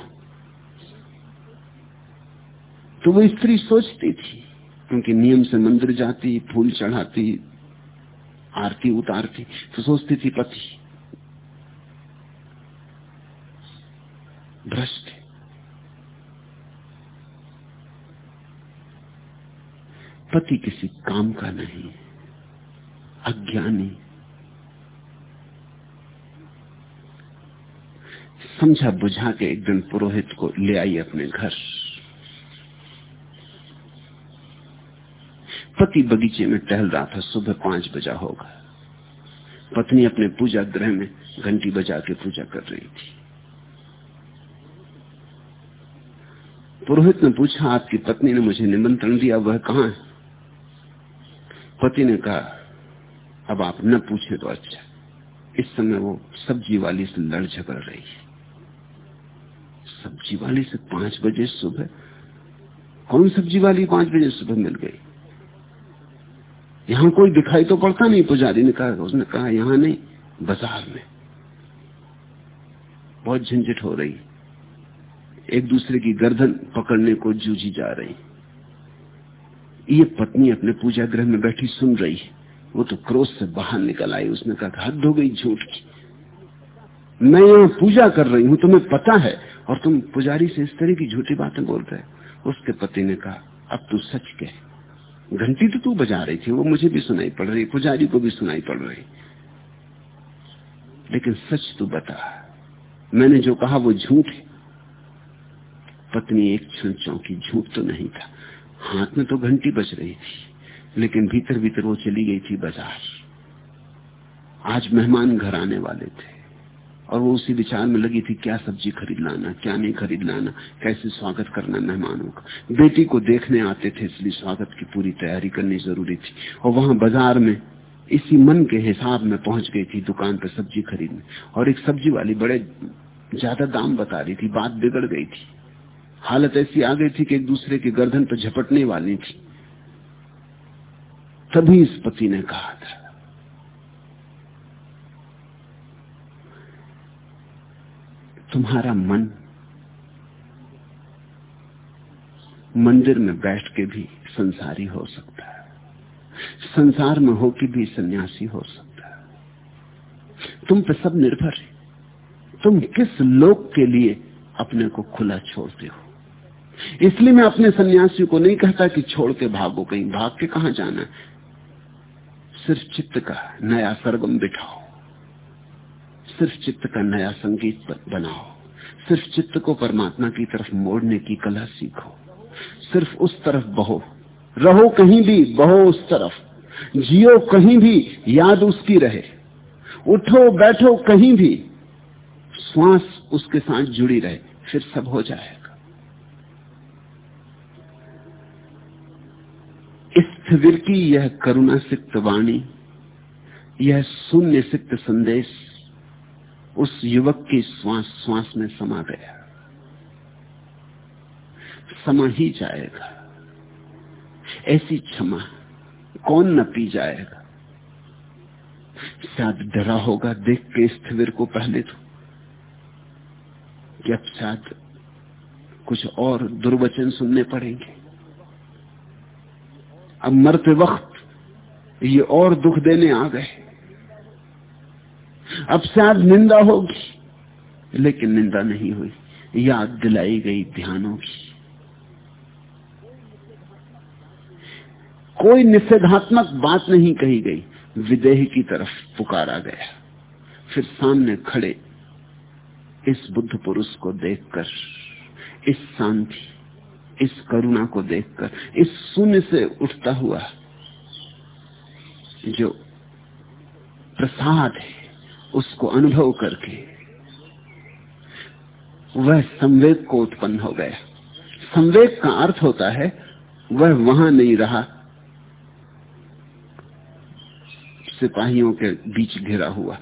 तो वो स्त्री सोचती थी क्योंकि नियम से मंदिर जाती, फूल चढ़ाती, आरती उतारती तो सोचती थी, पति, भ्रष्ट पति किसी काम का नहीं, अज्ञानी समझा बुझा के एक दिन पुरोहित को ले आई अपने घर। पति बगीचे में टहल रहा था, सुबह पाँच बजा होगा। पत्नी अपने पूजा गृह में घंटी बजा के पूजा कर रही थी। पुरोहित ने पूछा, आपकी पत्नी ने मुझे निमंत्रण दिया, वह कहा है? पति ने कहा, अब आप न पूछे तो अच्छा। इस समय वो सब्ज़ी वाली से लड़ झगड़ रही है। सब्ज़ी वाली से पाँच बजे सुबह, कौन सब्ज़ी वाली पाँच बजे सुबह मिल गई? यहाँ कोई दिखाई तो पड़ता नहीं, पुजारी ने कहा, उसने कहा, यहाँ नहीं, बाज़ार में। बहुत झंझट हो रही। एक दूसरे की गर्दन पकड़ने को जूझी जा रही। ये पत्नी अपने पूजा गृह में बैठी सुन रही है। वो तो क्रोध से बाहर निकल आई। उसने कहा, हद हो गई झूठ की। मैं यहाँ पूजा कर रही हूँ, तुम्हें पता है और तुम पुजारी से इस तरह की झूठी बातें बोल रहे उसके पति ने कहा, अब तू सच कह। घंटी तो तू बजा रही थी, वो मुझे भी सुनाई पड़ रही, पुजारी को भी सुनाई पड़ रही। लेकिन सच तू बता, मैंने जो कहा वो झूठ पत्नी एक क्षण चौंकी, झूठ तो नहीं था। हाथ में तो घंटी बज रही थी, लेकिन भीतर भीतर वो चली गई थी बाज़ार। आज मेहमान घर आने वाले थे। और वो उसी विचार में लगी थी, क्या सब्ज़ी खरीद लाना क्या नहीं खरीद लाना कैसे स्वागत करना मेहमानों का। बेटी को देखने आते थे, इसलिए स्वागत की पूरी तैयारी करनी ज़रूरी थी। और वहाँ बाज़ार में इसी मन के हिसाब में पहुँच गई थी दुकान पर सब्ज़ी खरीदने। और एक सब्ज़ी वाली बड़े ज़्यादा दाम बता रही थी, बात बिगड़ गई थी। हालत ऐसी आ गई थी कि एक दूसरे के गर्दन पर झपटने वाली थी। तभी इस पति ने कहा था तुम्हारा मन मंदिर में बैठ के भी संसारी हो सकता है। संसार में होके भी सन्यासी हो सकता है। तुम पे सब निर्भर है। तुम किस लोक के लिए अपने को खुला छोड़ते हो? इसलिए मैं अपने सन्यासी को नहीं कहता कि छोड़ के भागो कहीं। भाग के कहा जाना सिर्फ़ चित्त का नया सरगम बिठाओ। सिर्फ़ चित्त का नया संगीत बनाओ। सिर्फ़ चित्त को परमात्मा की तरफ़ मोड़ने की कला सीखो। सिर्फ़ उस तरफ़ बहो। रहो कहीं भी, बहो उस तरफ़। जियो कहीं भी, याद उसकी रहे। उठो, बैठो कहीं भी, श्वास उसके साथ जुड़ी रहे, फिर सब हो जाएगा। स्थिर की यह करुणा सिक्त वाणी, यह शून्य सिक्त संदेश। उस युवक की श्वास श्वास में समा गया। समा ही जाएगा। ऐसी क्षमा कौन न पी जाएगा? शायद डरा होगा देख के स्थिविर को पहले तो। कि अब शायद कुछ और दुर्वचन सुनने पड़ेंगे। अब मरते वक्त ये और दुख देने आ गए। अब शायद निंदा होगी। लेकिन निंदा नहीं हुई। याद दिलाई गई ध्यानों की। कोई निषेधात्मक बात नहीं कही गई। विदेह की तरफ़ पुकारा गया। फिर सामने खड़े इस बुद्ध पुरुष को देखकर, इस शांति, इस करुणा को देखकर, इस शून्य से उठता हुआ जो प्रसाद है उसको अनुभव करके वह संवेद को उत्पन्न हो गया। संवेद का अर्थ होता है वह वहाँ नहीं रहा, सिपाहियों के बीच घिरा हुआ।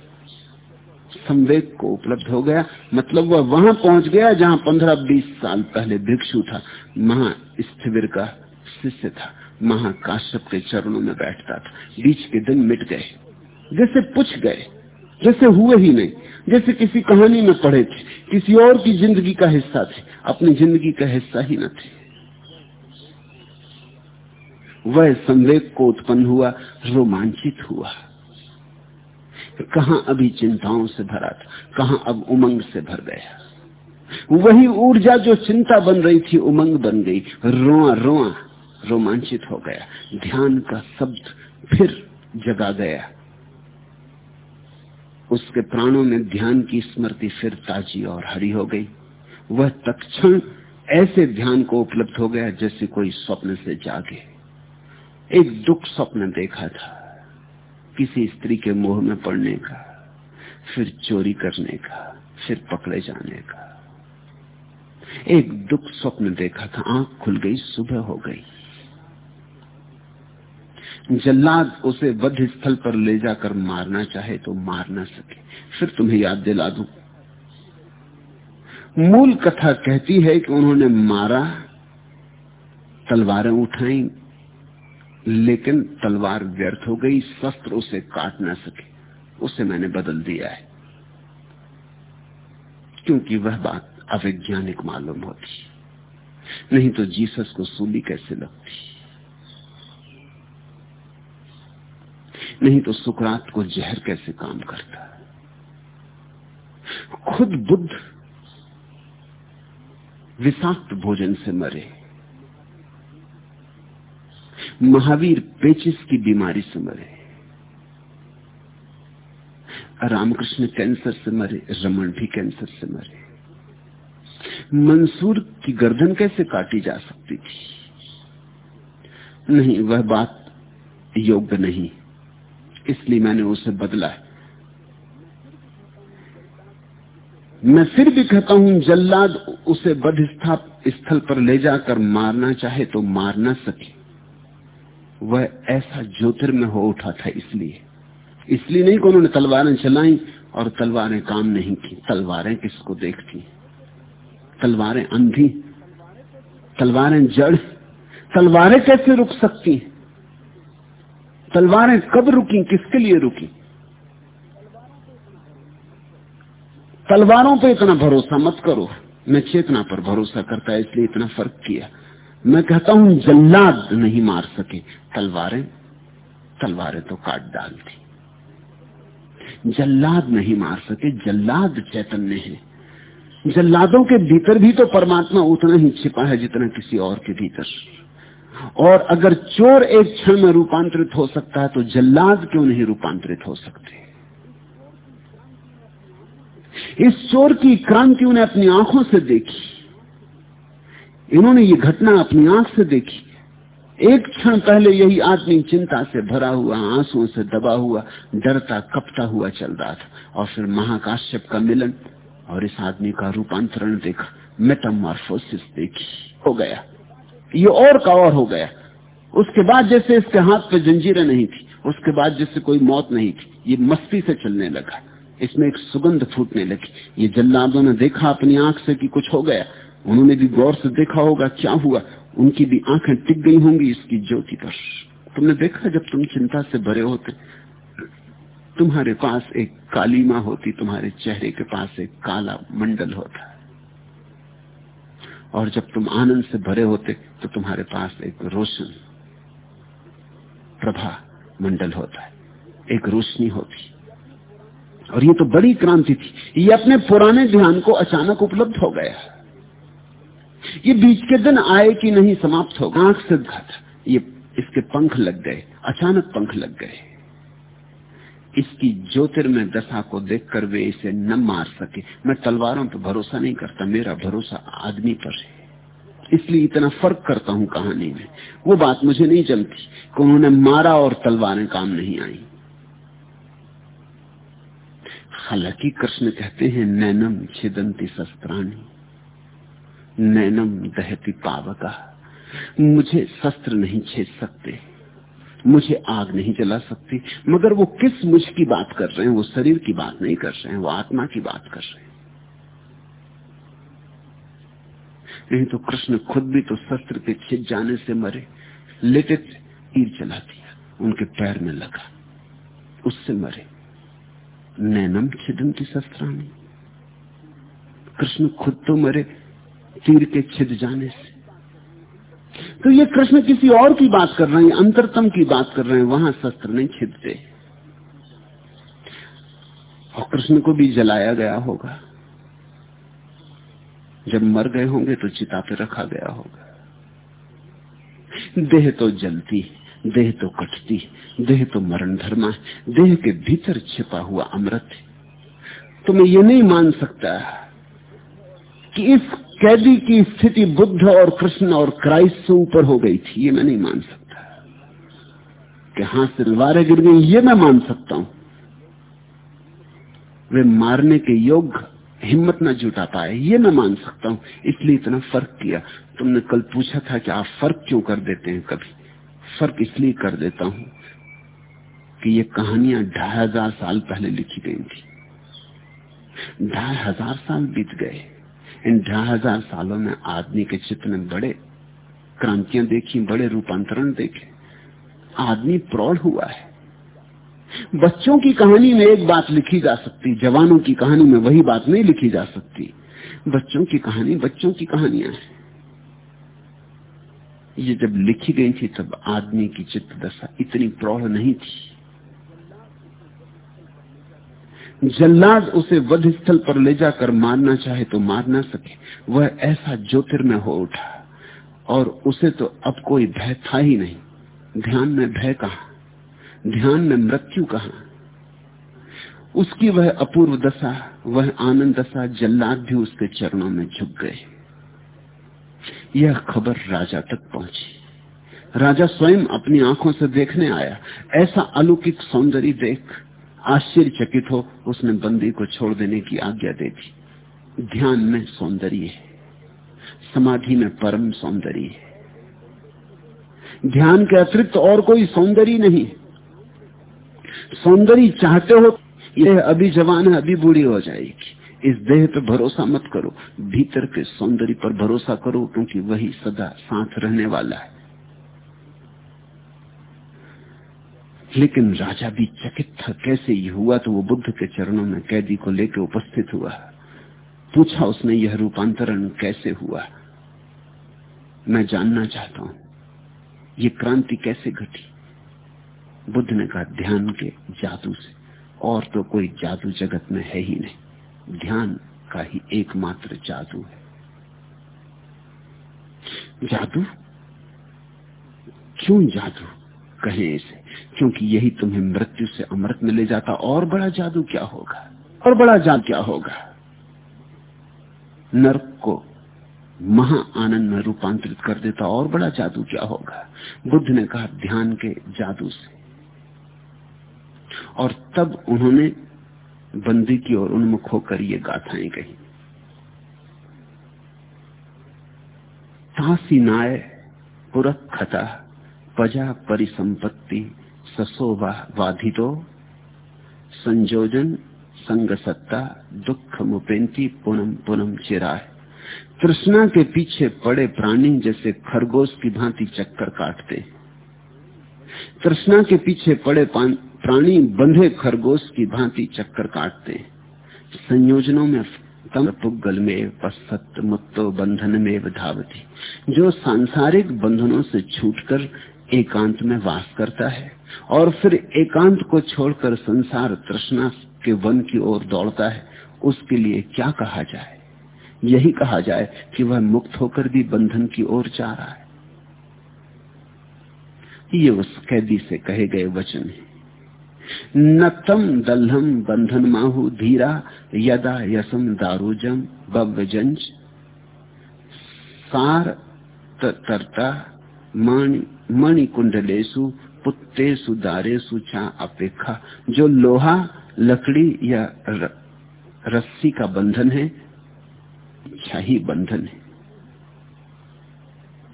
संवेद को उपलब्ध हो गया मतलब वह वहाँ पहुँच गया जहाँ पंद्रह बीस साल पहले भिक्षु था, महा स्थिविर का शिष्य था महा काश्यप के चरणों में बैठता था, बीच के दिन मिट गए, जैसे पूछ गए। जैसे हुए ही नहीं, जैसे किसी कहानी में पढ़े थे, किसी और की ज़िंदगी का हिस्सा थे, अपनी ज़िंदगी का हिस्सा ही न थे। वह संवेग को उत्पन्न हुआ, रोमांचित हुआ। कहा अभी चिंताओं से भरा था, कहा अब उमंग से भर गया। वही ऊर्जा जो चिंता बन रही थी, उमंग बन गई। रोआ रोआ, रोमांचित हो गया। ध्यान का शब्द फिर जगा गया। उसके प्राणों में ध्यान की स्मृति फिर ताजी और हरी हो गई। वह तत्क्षण ऐसे ध्यान को उपलब्ध हो गया जैसे कोई स्वप्न से जागे। एक दुख स्वप्न देखा था, किसी स्त्री के मोह में पड़ने का, फिर चोरी करने का, फिर पकड़े जाने का। एक दुख स्वप्न देखा था, आँख खुल गई, सुबह हो गई। जल्लाद उसे वध स्थल पर ले जाकर मारना चाहे तो मार ना सके। फिर तुम्हें याद दिला दू। मूल कथा कहती है कि उन्होंने मारा, तलवारें उठाई, लेकिन तलवार व्यर्थ हो गई, शस्त्र उसे काट ना सके। उसे मैंने बदल दिया है। क्योंकि वह बात अवैज्ञानिक मालूम होती। नहीं तो जीसस को सूली कैसे लगती? नहीं तो सुकरात को जहर कैसे काम करता खुद बुद्ध विषाक्त भोजन से मरे। महावीर पेचिस की बीमारी से मरे। रामकृष्ण कैंसर से मरे, रमन भी कैंसर से मरे। मंसूर की गर्दन कैसे काटी जा सकती थी? नहीं, वह बात योग्य नहीं। इसलिए मैंने उसे बदला है। मैं फिर भी कहता हूँ, जल्लाद उसे बध स्थल पर ले जाकर मारना चाहे तो मार ना सके। वह ऐसा ज्योतिर्मय हो उठा था इसलिए। इसलिए नहीं कि उन्होंने तलवारें चलाई और तलवारें काम नहीं की। तलवारें किसको देखती? तलवारें अंधी, तलवारें जड़, तलवारें कैसे रुक सकती? तलवारें कब रुकी, किसके लिए रुकी? तलवारों पे इतना भरोसा मत करो। मैं चेतना पर भरोसा करता है इसलिए इतना फ़र्क किया। मैं कहता हूँ, जल्लाद नहीं मार सके। तलवारें तलवारें तो काट डाल डालती। जल्लाद नहीं मार सके, जल्लाद चैतन्य है। जल्लादों के भीतर भी तो परमात्मा उतना ही छिपा है जितना किसी और के भीतर। और अगर चोर एक क्षण में रूपांतरित हो सकता है तो जल्लाद क्यों नहीं रूपांतरित हो सकते? इस चोर की क्रांति उन्हें अपनी आँखों से देखी। इन्होंने ये घटना अपनी आँख से देखी। एक क्षण पहले यही आदमी चिंता से भरा हुआ, आंसुओं से दबा हुआ, डरता, कपता हुआ चल रहा था। और फिर महाकाश्यप का मिलन और इस आदमी का रूपांतरण देखा, मेटामॉर्फोसिस देखी, हो गया। ये और का और हो गया। उसके बाद जैसे इसके हाथ पे जंजीरें नहीं थी, उसके बाद जैसे कोई मौत नहीं थी, ये मस्ती से चलने लगा। इसमें एक सुगंध फूटने लगी। ये जल्लादों ने देखा अपनी आँख से कि कुछ हो गया। उन्होंने भी गौर से देखा होगा, क्या हुआ। उनकी भी आँखें टिक गई होंगी इसकी ज्योति पर। तुमने देखा जब तुम चिंता से भरे होते? तुम्हारे पास एक काली माँ होती, तुम्हारे चेहरे के पास एक काला मंडल होता। और जब तुम आनंद से भरे होते तो तुम्हारे पास एक रोशन प्रभा मंडल होता है। एक रोशनी होती। और ये तो बड़ी क्रांति थी। ये अपने पुराने ध्यान को अचानक उपलब्ध हो गया। ये बीच के दिन आए कि नहीं समाप्त हो आँख से घट ये इसके पंख लग गए। अचानक पंख लग गए। इसकी ज्योतिर्मय दशा को देखकर वे इसे न मार सके। मैं तलवारों पर भरोसा नहीं करता, मेरा भरोसा आदमी पर है। इसलिए इतना फ़र्क करता हूँ कहानी में। वो बात मुझे नहीं जमती कि उन्होंने मारा और तलवारें काम नहीं आई। हालाँकि कृष्ण कहते हैं, नैनम छिदंती शस्त्राणी, नैनम दहती पावका। मुझे शस्त्र नहीं छेद सकते। मुझे आग नहीं जला सकती, मगर वो किस मुझ की बात कर रहे हैं, वो शरीर की बात नहीं कर रहे हैं, वो आत्मा की बात कर रहे हैं। नहीं तो कृष्ण खुद भी तो शस्त्र के छिद जाने से मरे, लेटे तीर चला दिया, उनके पैर में लगा, उससे मरे। नैनम छिदंती शस्त्राणी। कृष्ण खुद तो मरे, तीर के छिद जाने से। तो ये कृष्ण किसी और की बात कर रहे हैं, अंतरतम की बात कर रहे हैं, वहाँ शस्त्र नहीं छिदते और कृष्ण को भी जलाया गया होगा। जब मर गए होंगे तो चिता पे रखा गया होगा। देह तो जलती, देह तो कटती, देह तो मरण धर्मा है, देह के भीतर छिपा हुआ अमृत तो मैं ये नहीं मान सकता कि इस कैदी की स्थिति बुद्ध और कृष्ण और क्राइस्ट से ऊपर हो गई थी, ये मैं नहीं मान सकता। कि हाथ से तलवारें गिर गई, ये मैं मान सकता हूँ। वे मारने के योग्य हिम्मत ना जुटा पाए, ये मैं मान सकता हूँ। इसलिए इतना फ़र्क किया। तुमने कल पूछा था कि आप फ़र्क क्यों कर देते हैं कभी? फ़र्क इसलिए कर देता हूँ कि ये कहानियाँ ढाई हज़ार साल पहले लिखी गई थी। ढाई हज़ार साल बीत गए। इन ढाई हज़ार सालों में आदमी के चित्र में बड़े क्रांतियाँ देखी, बड़े रूपांतरण देखे। आदमी प्रौढ़ हुआ है। बच्चों की कहानी में एक बात लिखी जा सकती, जवानों की कहानी में वही बात नहीं लिखी जा सकती। बच्चों की कहानी बच्चों की कहानियाँ हैं। ये जब लिखी गई थी, तब आदमी की चित्त दशा इतनी प्रौढ़ नहीं थी। जल्लाद उसे वध स्थल पर ले जाकर मारना चाहे तो मार ना सके। वह ऐसा ज्योतिर्मय हो उठा। और उसे तो अब कोई भय था ही नहीं। ध्यान में भय कहा? ध्यान में मृत्यु कहा? उसकी वह अपूर्व दशा, वह आनंद दशा जल्लाद भी उसके चरणों में झुक गए यह खबर राजा तक पहुँची। राजा स्वयं अपनी आँखों से देखने आया। ऐसा अलौकिक सौंदर्य देख आश्चर्यचकित हो, उसने बंदी को छोड़ देने की आज्ञा दे दी। ध्यान में सौंदर्य है। समाधि में परम सौंदर्य है। ध्यान के अतिरिक्त और कोई सौंदर्य नहीं सौंदर्य चाहते हो, यह अभी जवान है, अभी बूढ़ी हो जाएगी। इस देह पर भरोसा मत करो, भीतर के सौंदर्य पर भरोसा करो, क्योंकि वही सदा साथ रहने वाला है। लेकिन राजा भी चकित था। कैसे ये हुआ तो वो बुद्ध के चरणों में कैदी को लेकर उपस्थित हुआ। पूछा उसने, यह रूपांतरण कैसे हुआ? मैं जानना चाहता हूँ, ये क्रांति कैसे घटी? बुद्ध ने कहा, ध्यान के जादू से। और तो कोई जादू जगत में है ही नहीं। ध्यान का ही एकमात्र जादू है। जादू? क्यों जादू? कहें इसे। क्योंकि यही तुम्हें मृत्यु से अमृत में ले जाता और बड़ा जादू क्या होगा? और बड़ा जादू क्या होगा? नर्क को महा आनंद में रूपांतरित कर देता और बड़ा जादू क्या होगा? बुद्ध ने कहा, ध्यान के जादू से। और तब उन्होंने बंदी की ओर उन्मुख होकर ये गाथाएँ कही। तासी नाय पुरख खता, पजा परिसंपत्ति। ससोवा वाधितो, संयोजन संग सत्ता दुख मुपेंती पुनम पुनम चिराय। तृष्णा के पीछे पड़े प्राणी जैसे खरगोश की भांति चक्कर काटते। तृष्णा के पीछे पड़े प्राणी बंधे खरगोश की भांति चक्कर काटते। संयोजनों में तम पुगल में पश्चत मुक्तो बंधन में धावती। जो सांसारिक बंधनों से छूटकर एकांत में वास करता है। और फिर एकांत को छोड़कर संसार तृष्णा के वन की ओर दौड़ता है, उसके लिए क्या कहा जाए? यही कहा जाए कि वह मुक्त होकर भी बंधन की ओर जा रहा है। ये उस कैदी से कहे गए वचन है। नतम दल्हम बंधन माहु धीरा, यदा यसम दारूजम बवजंज सार तरता, मणि मणि कुंडलेसु पुत्तेसु दारेसु छा अपेक्षा। जो लोहा, लकड़ी या रस्सी का बंधन है इच्छा ही बंधन है।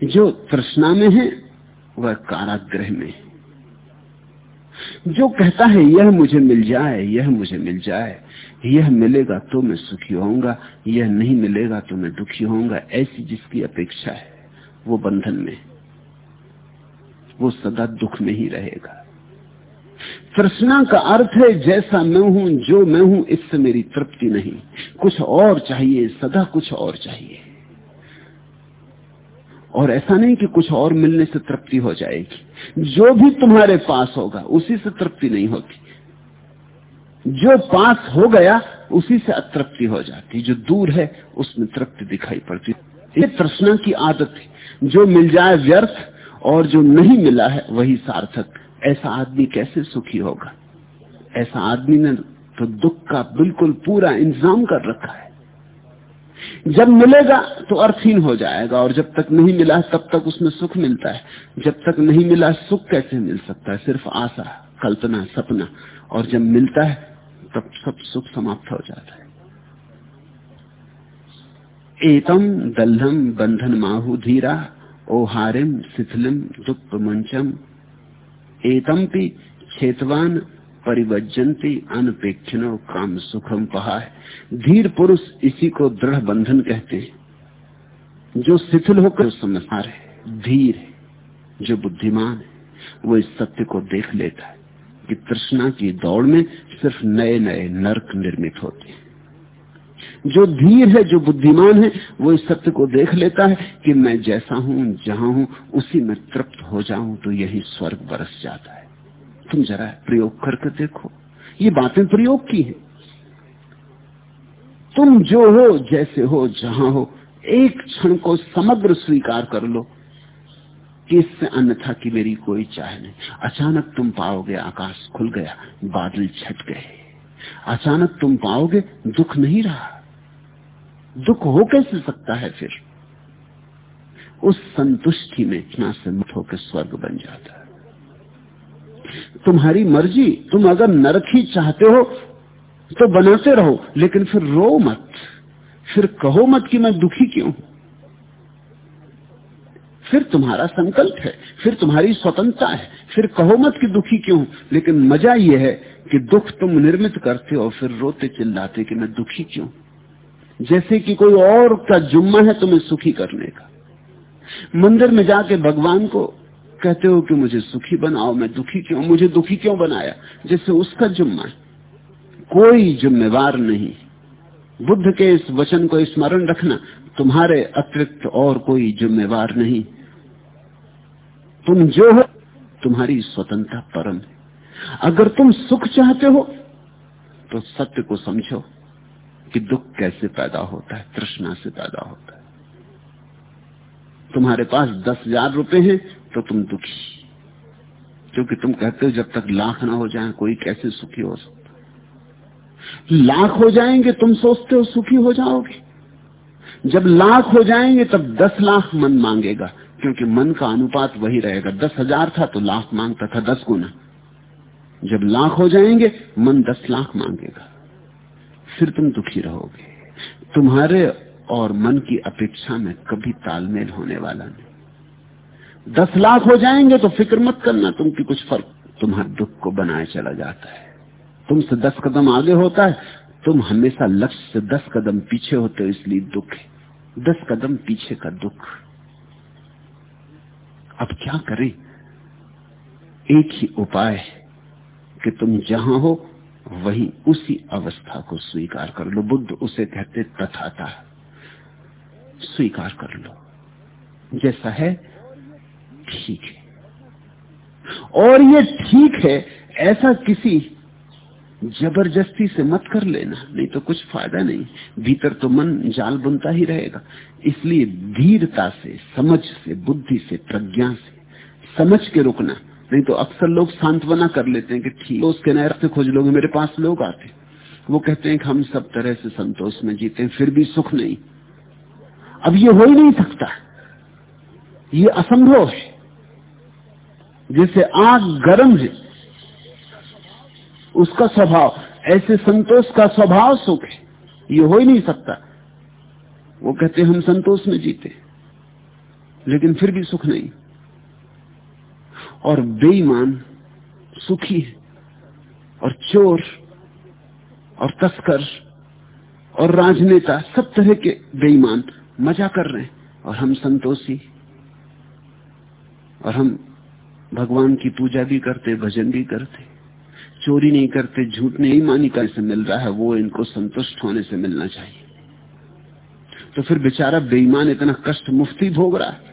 जो तृष्णा में है, वह काराग्रह में है। जो कहता है, यह मुझे मिल जाए, यह मुझे मिल जाए, यह मिलेगा तो मैं सुखी होऊँगा, यह नहीं मिलेगा तो मैं दुखी होऊँगा, ऐसी जिसकी अपेक्षा है, वो बंधन में वो सदा दुख में ही रहेगा। तृष्णा का अर्थ है, जैसा मैं हूँ, जो मैं हूँ, इससे मेरी तृप्ति नहीं। कुछ और चाहिए, सदा कुछ और चाहिए। और ऐसा नहीं कि कुछ और मिलने से तृप्ति हो जाएगी। जो भी तुम्हारे पास होगा, उसी से तृप्ति नहीं होती। जो पास हो गया, उसी से अतृप्ति हो जाती। जो दूर है, उसमें तृप्ति दिखाई पड़ती। ये तृष्णा की आदत है। जो मिल जाए व्यर्थ और जो नहीं मिला है, वही सार्थक। ऐसा आदमी कैसे सुखी होगा? ऐसा आदमी ने तो दुख का बिल्कुल पूरा इंतज़ाम कर रखा है। जब मिलेगा तो अर्थहीन हो जाएगा, और जब तक नहीं मिला तब तक उसमें सुख मिलता है। जब तक नहीं मिला सुख कैसे मिल सकता है? सिर्फ़ आशा, कल्पना, सपना। और जब मिलता है, तब सब सुख समाप्त हो जाता है। एतम दल्हम बंधन माहु धीरा ओहारिम शिथिलिम दुप मंचम एतम भी छेतवान परिवजंती अनपेक्षनो काम सुखम कहा है धीर पुरुष इसी को दृढ़ बंधन कहते हैं। जो शिथिल होकर समझदार है, धीर है, जो बुद्धिमान है, वो इस सत्य को देख लेता है कि तृष्णा की दौड़ में सिर्फ़ नए नए नरक निर्मित होते हैं। जो धीर है, जो बुद्धिमान है, वो इस सत्य को देख लेता है कि मैं जैसा हूँ, जहाँ हूँ, उसी में तृप्त हो जाऊँ तो यही स्वर्ग बरस जाता है। तुम जरा प्रयोग करके देखो। ये बातें प्रयोग की है। तुम जो हो, जैसे हो, जहाँ हो, एक क्षण को समग्र स्वीकार कर लो कि इससे अन्यथा की मेरी कोई चाह नहीं। अचानक तुम पाओगे आकाश खुल गया, बादल छट गए। अचानक तुम पाओगे दुख नहीं रहा। दुख हो कैसे सकता है फिर। उस संतुष्टि में इतना से मुठ होकर स्वर्ग बन जाता है। तुम्हारी मर्ज़ी, तुम अगर नरक ही चाहते हो तो बनाते रहो, लेकिन फिर रो मत। फिर कहो मत कि मैं दुखी क्यों फिर तुम्हारा संकल्प है, फिर तुम्हारी स्वतंत्रता है, फिर कहो मत कि दुखी क्यों लेकिन मज़ा यह है कि दुख तुम निर्मित करते हो, फिर रोते चिल्लाते कि मैं दुखी क्यों जैसे कि कोई और का जुम्मा है तुम्हें सुखी करने का। मंदिर में जाके भगवान को कहते हो कि मुझे सुखी बनाओ, मैं दुखी क्यों, मुझे दुखी क्यों बनाया? जैसे उसका जुम्मा है। कोई जिम्मेवार नहीं। बुद्ध के इस वचन को स्मरण रखना, तुम्हारे अतिरिक्त और कोई जिम्मेवार नहीं। तुम जो हो, तुम्हारी स्वतंत्रता परम है। अगर तुम सुख चाहते हो तो सत्य को समझो। कि दुख कैसे पैदा होता है, तृष्णा से पैदा होता है। तुम्हारे पास दस हज़ार रुपए हैं तो तुम दुखी। क्योंकि तुम कहते हो, जब तक लाख ना हो जाए, कोई कैसे सुखी हो सकता लाख हो जाएँगे, तुम सोचते हो सुखी हो जाओगे। जब लाख हो जाएँगे, तब दस लाख मन मांगेगा, क्योंकि मन का अनुपात वही रहेगा। दस हज़ार था तो लाख माँगता था दस गुना। जब लाख हो जाएँगे, मन दस लाख मांगेगा। फिर तुम दुखी रहोगे। तुम्हारे और मन की अपेक्षा में कभी तालमेल होने वाला नहीं। दस लाख हो जाएँगे तो फ़िक्र मत करना, तुम की कुछ फ़र्क तुम्हारे दुख को बनाए चला जाता है। तुमसे दस कदम आगे होता है, तुम हमेशा लक्ष्य से दस कदम पीछे होते हो, इसलिए दुख है। दस कदम पीछे का दुख। अब क्या करें? एक ही उपाय है कि तुम जहाँ हो वही उसी अवस्था को स्वीकार कर लो। बुद्ध उसे कहते तथाता, स्वीकार कर लो। जैसा है, ठीक है। और ये ठीक है, ऐसा किसी ज़बरदस्ती से मत कर लेना, नहीं तो कुछ फ़ायदा नहीं। भीतर तो मन जाल बुनता ही रहेगा। इसलिए धीरता से, समझ से, बुद्धि से, प्रज्ञा से, समझ के रुकना नहीं तो अक्सर लोग सांत्वना कर लेते हैं कि ठीक। तो उसके नए रास्ते खोज लोगे, मेरे पास लोग आते वो कहते हैं कि हम सब तरह से संतोष में जीते हैं, फिर भी सुख नहीं। अब ये हो ही नहीं सकता। ये असंभव है। जैसे आग गर्म है, उसका स्वभाव, ऐसे संतोष का स्वभाव सुख है। ये हो ही नहीं सकता। वो कहते हैं, हम संतोष में जीते लेकिन फिर भी सुख नहीं। और बेईमान, सुखी है और चोर और तस्कर और राजनेता, सब तरह के बेईमान मज़ा कर रहे हैं और हम संतोषी। और हम भगवान की पूजा भी करते, भजन भी करते, चोरी नहीं करते, झूठ नहीं मानी का से मिल रहा है, वो इनको संतुष्ट होने से मिलना चाहिए। तो फिर बेचारा बेईमान, इतना कष्ट, मुफ्ती भोग रहा है।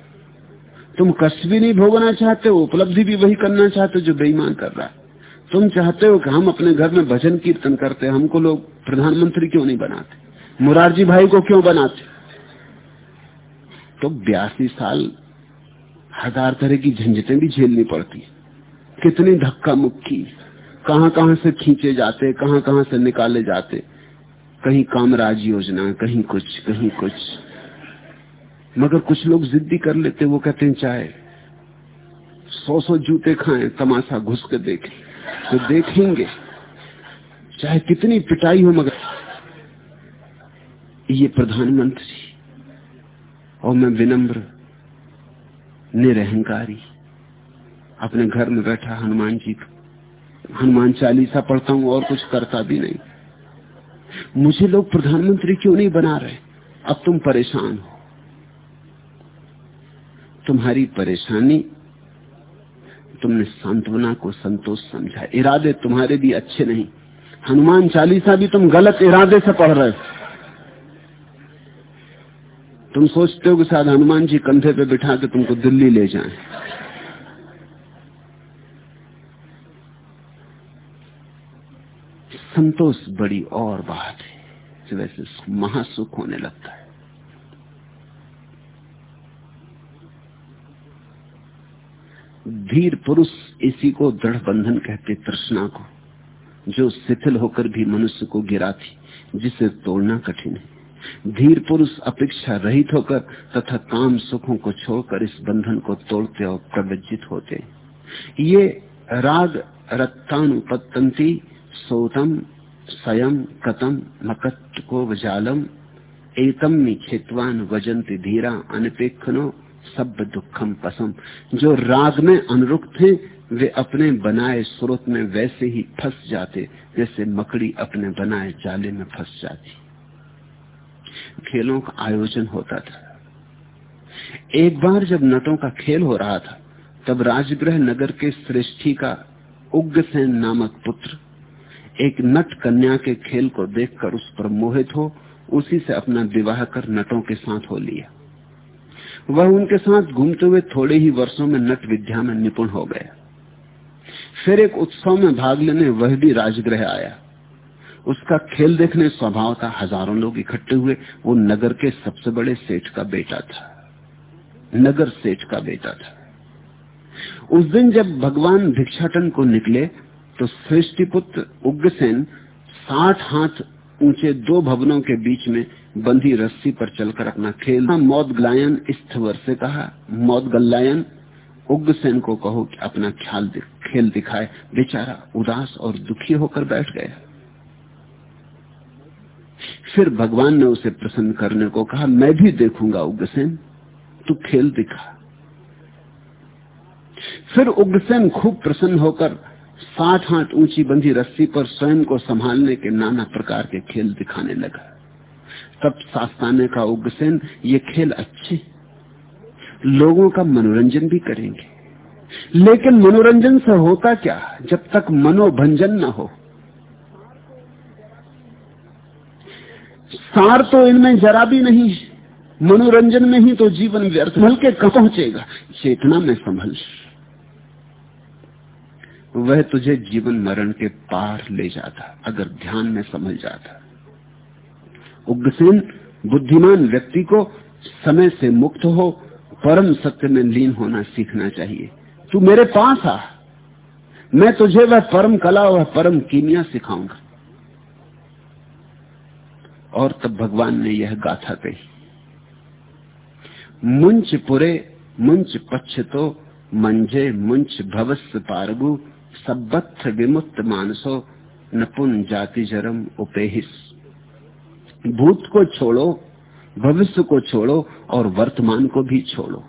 तुम कष्ट भी नहीं भोगना चाहते हो उपलब्धि भी वही करना चाहते हो जो बेईमान कर रहा है। तुम चाहते हो कि हम अपने घर में भजन कीर्तन करते, हमको लोग प्रधानमंत्री क्यों नहीं बनाते? मुरारजी भाई को क्यों बनाते? तो बयासी साल हज़ार तरह की झंझटें भी झेलनी पड़ती कितनी धक्का मुक्की, कहाँ कहाँ से खींचे जाते, कहाँ कहाँ से निकाले जाते। कहीं कामराज योजना, कहीं कुछ कहीं कुछ। मगर कुछ लोग जिद्दी कर लेते, वो कहते हैं, चाहे। सौ सौ जूते खाएँ, तमाशा घुस के देखें। तो देखेंगे, चाहे कितनी पिटाई हो, मगर ये प्रधानमंत्री और मैं विनम्र, निरहंकारी, अपने घर में बैठा हनुमान जी को, हनुमान चालीसा पढ़ता हूँ, और कुछ करता भी नहीं। मुझे लोग प्रधानमंत्री क्यों नहीं बना रहे? अब तुम परेशान हो। तुम्हारी परेशानी, तुमने सांत्वना को संतोष समझा। इरादे तुम्हारे भी अच्छे नहीं। हनुमान चालीसा भी तुम गलत इरादे से पढ़ रहे हो। तुम सोचते हो कि शायद हनुमान जी कंधे पे बिठा के तुमको दिल्ली ले जाएँ। संतोष बड़ी और बात है वैसे महासुख होने लगता है। धीर पुरुष इसी को दृढ़ बंधन कहते तृष्णा को, जो शिथिल होकर भी मनुष्य को गिराती जिसे तोड़ना कठिन है। धीर पुरुष अपेक्षा रहित होकर तथा काम सुखों को छोड़कर इस बंधन को तोड़ते और प्रवज्जित होते। ये राग रत्तानुपत्ति सोतम स्वयं कतम मकट को वजालम, एतम खेतवान वजंती धीरा अनपेक्षनो सब दुखम पसम। जो राग में अनुरुक्त थे, वे अपने बनाए स्रोत में वैसे ही फंस जाते, जैसे मकड़ी अपने बनाए जाले में फंस जाती। खेलों का आयोजन होता था। एक बार जब नटों का खेल हो रहा था, तब राजगृह नगर के श्रेष्ठी का उग्रसेन नामक पुत्र, एक नट कन्या के खेल को देखकर उस पर मोहित हो, उसी से अपना विवाह कर नटों के साथ हो लिया। वह उनके साथ घूमते हुए थोड़े ही वर्षों में नट विद्या में निपुण हो गया। फिर एक उत्सव में भाग लेने वह भी राजगृह आया। उसका खेल देखने स्वभाव था, हज़ारों लोग इकट्ठे हुए, वो नगर के सबसे बड़े सेठ का बेटा था। नगर सेठ का बेटा था। उस दिन जब भगवान भिक्षाटन को निकले तो सृष्टिपुत्र उग्रसेन साठ हाथ ऊँचे दो भवनों के बीच में बंधी रस्सी पर चलकर अपना खेल। मौत गलायन स्थवर से कहा मौत गल्लायन उग्रसेन को कहो कि अपना ख्याल खेल दिखाए। बेचारा उदास और दुखी होकर बैठ गया। फिर भगवान ने उसे प्रसन्न करने को कहा, मैं भी देखूँगा उग्रसेन तू खेल दिखा। फिर उग्रसेन खूब प्रसन्न होकर साठ हाथ ऊँची बंधी रस्सी पर स्वयं को संभालने के नाना प्रकार के खेल दिखाने लगा। तब सास्ताने का उग्रसेन, ये खेल अच्छे लोगों का मनोरंजन भी करेंगे। लेकिन मनोरंजन से होता क्या? जब तक मनोभंजन न हो। सार तो इनमें जरा भी नहीं मनोरंजन में ही तो जीवन व्यर्थ। संभल के कब पहुंचेगा चेतना में संभल वह तुझे जीवन मरण के पार ले जाता, अगर ध्यान में समझ जाता। उग्रसेन बुद्धिमान व्यक्ति को समय से मुक्त हो, परम सत्य में लीन होना सीखना चाहिए। तू मेरे पास आ। मैं तुझे वह परम कला वह परम कीमिया सिखाऊँगा। और तब भगवान ने यह गाथा कही। मुंच पुरे, मुंच पक्ष तो मंजे मुंच भवस्य पारगु सबत्थ विमुक्त मानसो नपुन जाति जरम उपेहिस। भूत को छोड़ो, भविष्य को छोड़ो और वर्तमान को भी छोड़ो।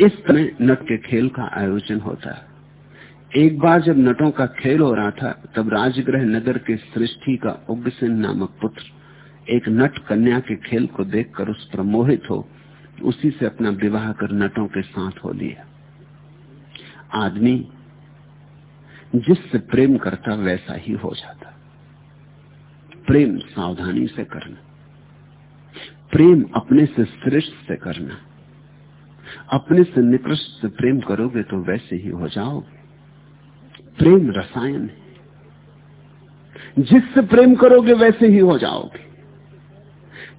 इस तरह नट के खेल का आयोजन होता है। एक बार जब नटों का खेल हो रहा था, तब राजगृह नगर के सृष्टि का उग्रसेन नामक पुत्र एक नट कन्या के खेल को देखकर उस पर मोहित हो, उसी से अपना विवाह कर नटों के साथ हो लिया। आदमी जिससे प्रेम करता वैसा ही हो जाता। प्रेम सावधानी से करना। प्रेम अपने से श्रेष्ठ से करना। अपने से निकृष्ट से प्रेम करोगे तो वैसे ही हो जाओगे। प्रेम रसायन है। जिससे प्रेम करोगे वैसे ही हो जाओगे।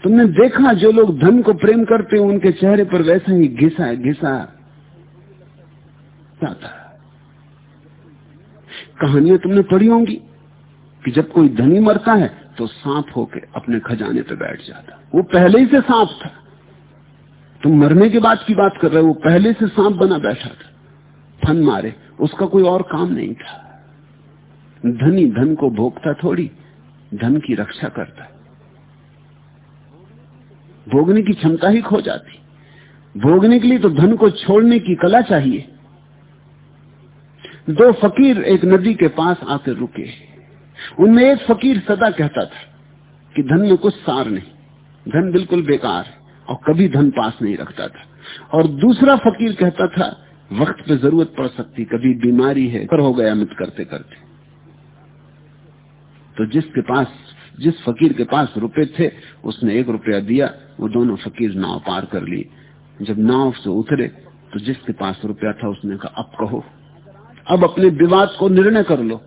तुमने देखा जो लोग धन को प्रेम करते हैं, उनके चेहरे पर वैसा ही घिसा घिसा जाता कहानियाँ तुमने पढ़ी होंगी कि जब कोई धनी मरता है तो सांप होके अपने खजाने पे बैठ जाता। वो पहले ही से सांप था। तुम मरने के बाद की बात कर रहे हो, वो पहले से सांप बना बैठा था। फन मारे, उसका कोई और काम नहीं था। धनी धन को भोगता थोड़ी, धन की रक्षा करता। भोगने की क्षमता ही खो जाती। भोगने के लिए तो धन को छोड़ने की कला चाहिए। दो फकीर एक नदी के पास आकर रुके। उनमें एक फकीर सदा कहता था कि धन में कुछ सार नहीं, धन बिल्कुल बेकार है और कभी धन पास नहीं रखता था। और दूसरा फकीर कहता था, वक्त पे ज़रूरत पड़ सकती, कभी बीमारी है कर हो गया मित करते करते। तो जिसके पास, जिस फकीर के पास रुपए थे, उसने एक रुपया दिया, वो दोनों फकीर नाव पार कर लिए। जब नाव से उतरे तो जिसके पास रुपया था, उसने कहा, अब कहो। अब अपने विवाद को निर्णय कर लो।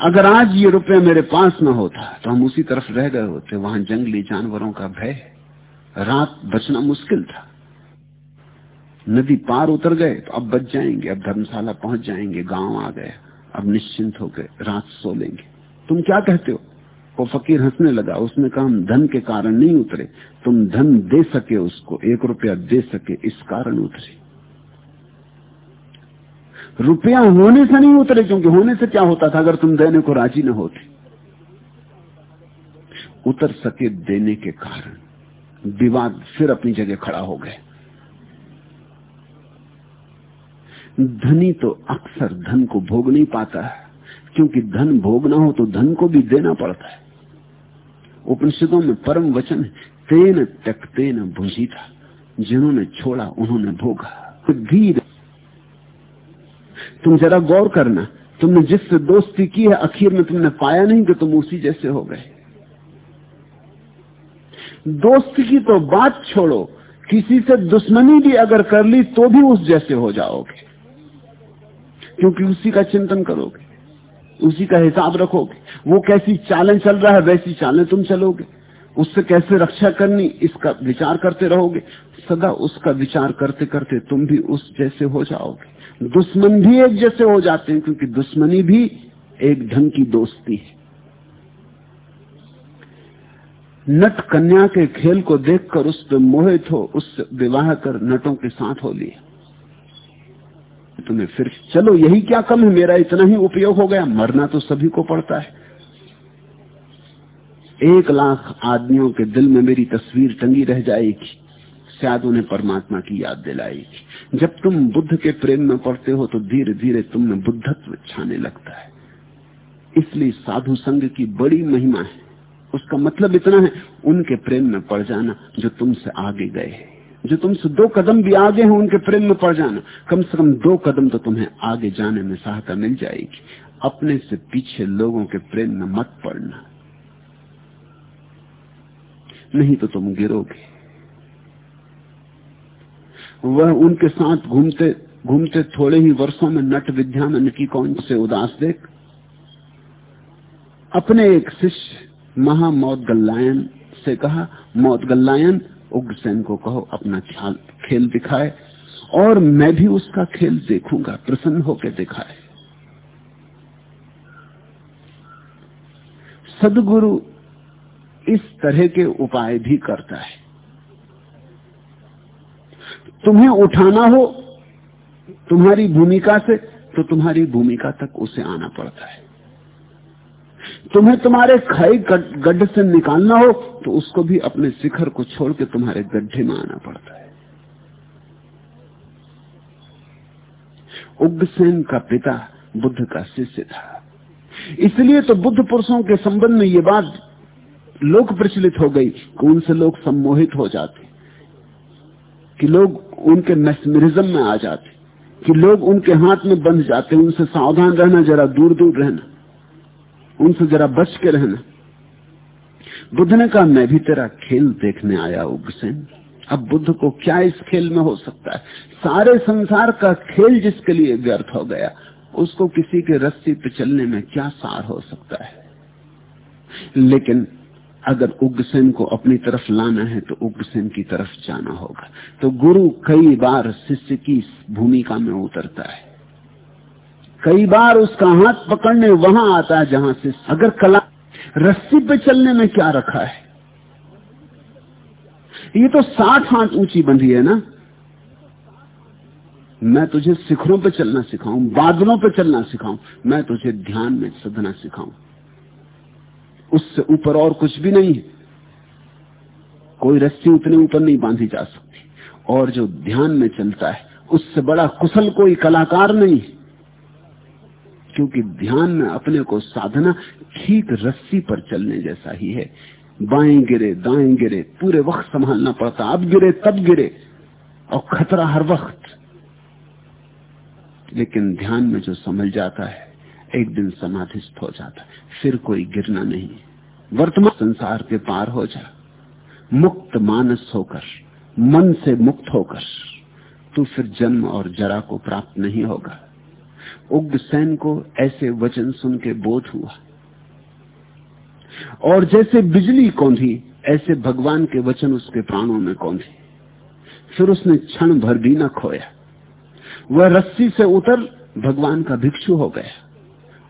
अगर आज ये रुपया मेरे पास न होता तो हम उसी तरफ़ रह गए होते। वहाँ जंगली जानवरों का भय, रात बचना मुश्किल था। नदी पार उतर गए तो अब बच जाएँगे, अब धर्मशाला पहुँच जाएँगे, गाँव आ गए, अब निश्चिंत होकर रात सो लेंगे। तुम क्या कहते हो? वो फकीर हंसने लगा, उसने कहा, हम धन के कारण नहीं उतरे। तुम धन दे सके उसको, एक रुपया दे सके, इस कारण उतरे। रुपया होने से नहीं उतरे, क्योंकि होने से क्या होता था अगर तुम देने को राज़ी न होते? उतर सके देने के कारण। विवाद फिर अपनी जगह खड़ा हो गए। धनी तो अक्सर धन को भोग नहीं पाता है, क्योंकि धन भोगना हो तो धन को भी देना पड़ता है। उपनिषदों में परम वचन तेन त्यक्तेन भुजी था जिन्होंने छोड़ा उन्होंने भोगा। धीर तुम जरा गौर करना, तुमने जिससे दोस्ती की है आखिर में तुमने पाया नहीं कि तुम उसी जैसे हो गए। दोस्ती की तो बात छोड़ो, किसी से दुश्मनी भी अगर कर ली तो भी उस जैसे हो जाओगे। क्योंकि उसी का चिंतन करोगे, उसी का हिसाब रखोगे। वो कैसी चालें चल रहा है, वैसी चालें तुम चलोगे। उससे कैसे रक्षा करनी, इसका विचार करते रहोगे। सदा उसका विचार करते करते तुम भी उस जैसे हो जाओगे। दुश्मन भी एक जैसे हो जाते हैं, क्योंकि दुश्मनी भी एक ढंग की दोस्ती है। नट कन्या के खेल को देखकर उस पर मोहित हो उससे विवाह कर नटों के साथ हो लिया। तुम्हें फिर चलो, यही क्या कम है, मेरा इतना ही उपयोग हो गया, मरना तो सभी को पड़ता है। एक लाख आदमियों के दिल में मेरी तस्वीर टंगी रह जाएगी, शायद उन्हें परमात्मा की याद दिलाएगी। जब तुम बुद्ध के प्रेम में पड़ते हो तो धीरे धीरे तुम में बुद्धत्व छाने लगता है। इसलिए साधु संघ की बड़ी महिमा है। उसका मतलब इतना है, उनके प्रेम में पड़ जाना जो तुमसे आगे गए जो तुमसे दो कदम भी आगे हैं, उनके प्रेम में पड़ जाना। कम से कम दो कदम तो तुम्हें आगे जाने में सहायता मिल जाएगी। अपने से पीछे लोगों के प्रेम में मत पड़ना। नहीं तो तुम गिरोगे। वह उनके साथ घूमते घूमते थोड़े ही वर्षों में नट विद्या में नकी कौन से उदास देख, अपने एक शिष्य महामौत गल्लायन से कहा मौत गल्लायन उग्रसेन को कहो, अपना खेल दिखाए, और मैं भी उसका खेल देखूँगा, प्रसन्न होकर दिखाए। सदगुरु इस तरह के उपाय भी करता है। तुम्हें उठाना हो तुम्हारी भूमिका से तो तुम्हारी भूमिका तक उसे आना पड़ता है। तुम्हें तुम्हारे खाई गड्ढे से निकालना हो तो उसको भी अपने शिखर को छोड़ के तुम्हारे गड्ढे में आना पड़ता है। उग्रसेन का पिता बुद्ध का शिष्य था। इसलिए तो बुद्ध पुरुषों के संबंध में ये बात लोक प्रचलित हो गई कि उनसे लोग सम्मोहित हो जाते। कि लोग उनके मैसमरिज्म में आ जाते, कि लोग उनके हाथ में बंध जाते, उनसे सावधान रहना, जरा दूर दूर रहना, उनसे जरा बच के रहना। बुद्ध ने कहा, मैं भी तेरा खेल देखने आया, उग्रसेन। अब बुद्ध को क्या इस खेल में हो सकता है? सारे संसार का खेल जिसके लिए व्यर्थ हो गया, उसको किसी के रस्सी पे चलने में क्या सार हो सकता है? लेकिन अगर उग्रसेन को अपनी तरफ़ लाना है तो उग्रसेन की तरफ़ जाना होगा। तो गुरु कई बार शिष्य की भूमिका में उतरता है। कई बार उसका हाथ पकड़ने वहाँ आता है जहाँ से अगर कला रस्सी पे चलने में क्या रखा है? ये तो साठ हाथ ऊँची बंधी है ना। मैं तुझे शिखरों पे चलना सिखाऊं, बादलों पे चलना सिखाऊं, मैं तुझे ध्यान में सदना सिखाऊं। उससे ऊपर और कुछ भी नहीं है। कोई रस्सी उतने ऊपर नहीं बांधी जा सकती। और जो ध्यान में चलता है, उससे बड़ा कुशल कोई कलाकार नहीं क्योंकि ध्यान में अपने को साधना ठीक रस्सी पर चलने जैसा ही है। बाएँ गिरे, दाएँ गिरे, पूरे वक्त संभालना पड़ता, अब गिरे, तब गिरे, और खतरा हर वक्त। लेकिन ध्यान में जो समझ जाता है एक दिन समाधिस्थ हो जाता फिर कोई गिरना नहीं। वर्तमान संसार के पार हो जा। मुक्त मानस होकर, मन से मुक्त होकर, तू फिर जन्म और जरा को प्राप्त नहीं होगा। उग्रसेन को ऐसे वचन सुन के बोध हुआ। और जैसे बिजली कौंधी, ऐसे भगवान के वचन उसके प्राणों में कौंधे। फिर उसने क्षण भर भी न खोया। वह रस्सी से उतर, भगवान का भिक्षु हो गया।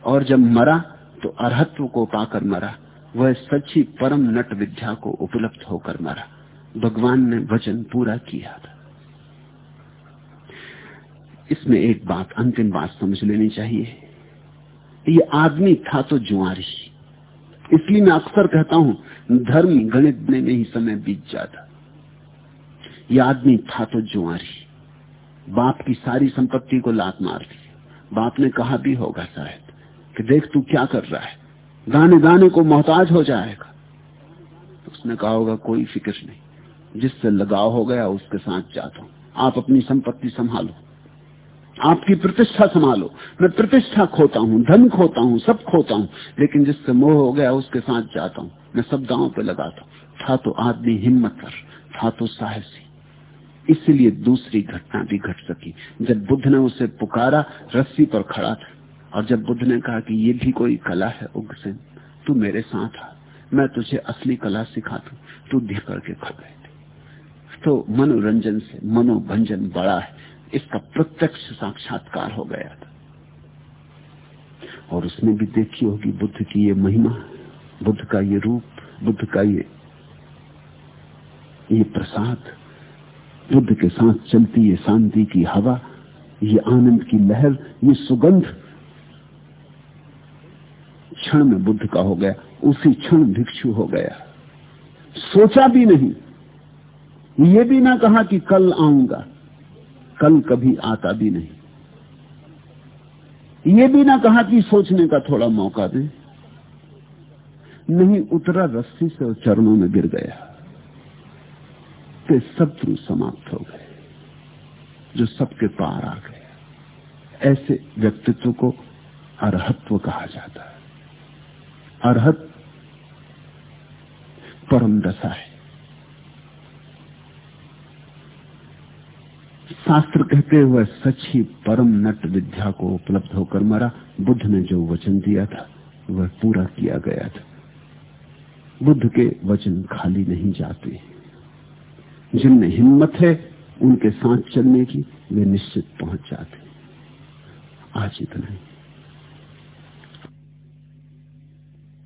और जब मरा तो अरहत्व को पाकर मरा। वह सच्ची परम नट विद्या को उपलब्ध होकर मरा। भगवान ने वचन पूरा किया था। इसमें एक बात अंतिम बात समझ लेनी चाहिए। ये आदमी था तो जुआरी। इसलिए मैं अक्सर कहता हूँ, धर्म गणित में ही समय बीत जाता। यह आदमी था तो जुआरी। बाप की सारी संपत्ति को लात मार दी। बाप ने कहा भी होगा शायद। कि देख तू क्या कर रहा है। गाने गाने को मोहताज हो जाएगा। उसने कहा होगा, कोई फ़िक्र नहीं। जिससे लगाव हो गया, उसके साथ जाता हूँ। आप अपनी संपत्ति संभालो। आपकी प्रतिष्ठा संभालो। मैं प्रतिष्ठा खोता हूँ, धन खोता हूँ, सब खोता हूँ। लेकिन जिससे मोह हो गया, उसके साथ जाता हूँ। मैं सब दांव पे लगाता हूँ। था तो आदमी हिम्मत कर, था तो साहसी। इसलिए दूसरी घटना भी घट सकी। जब बुद्ध ने उसे पुकारा, रस्सी पर खड़ा और जब बुद्ध ने कहा कि ये भी कोई कला है उग्रसेन तू मेरे साथ आ, मैं तुझे असली कला सिखा दू तू धीर करके खड़ गए तो मनोरंजन से मनोभंजन बड़ा है। इसका प्रत्यक्ष साक्षात्कार हो गया था। और उसने भी देखी होगी बुद्ध की ये महिमा, बुद्ध का ये रूप, बुद्ध का ये ये प्रसाद, बुद्ध के साथ चलती ये शांति की हवा, ये आनंद की लहर, ये सुगंध क्षण में बुद्ध का हो गया, उसी क्षण भिक्षु हो गया। सोचा भी नहीं। ये भी ना कहा कि कल आऊँगा। कल कभी आता भी नहीं। ये भी ना कहा कि सोचने का थोड़ा मौका दे। नहीं, उतरा रस्सी से चरणों में गिर गया। शत्रु समाप्त हो गए, जो सबके पार आ गए। ऐसे व्यक्तित्व को अरहत्व कहा जाता है। अरहत परम दशा है। शास्त्र कहते हुए सच ही परम नट विद्या को उपलब्ध होकर मरा। बुद्ध ने जो वचन दिया था, वह पूरा किया गया था। बुद्ध के वचन खाली नहीं जाते जिनमें हिम्मत है, उनके साथ चलने की वे निश्चित पहुँच जाते आज इतना ही।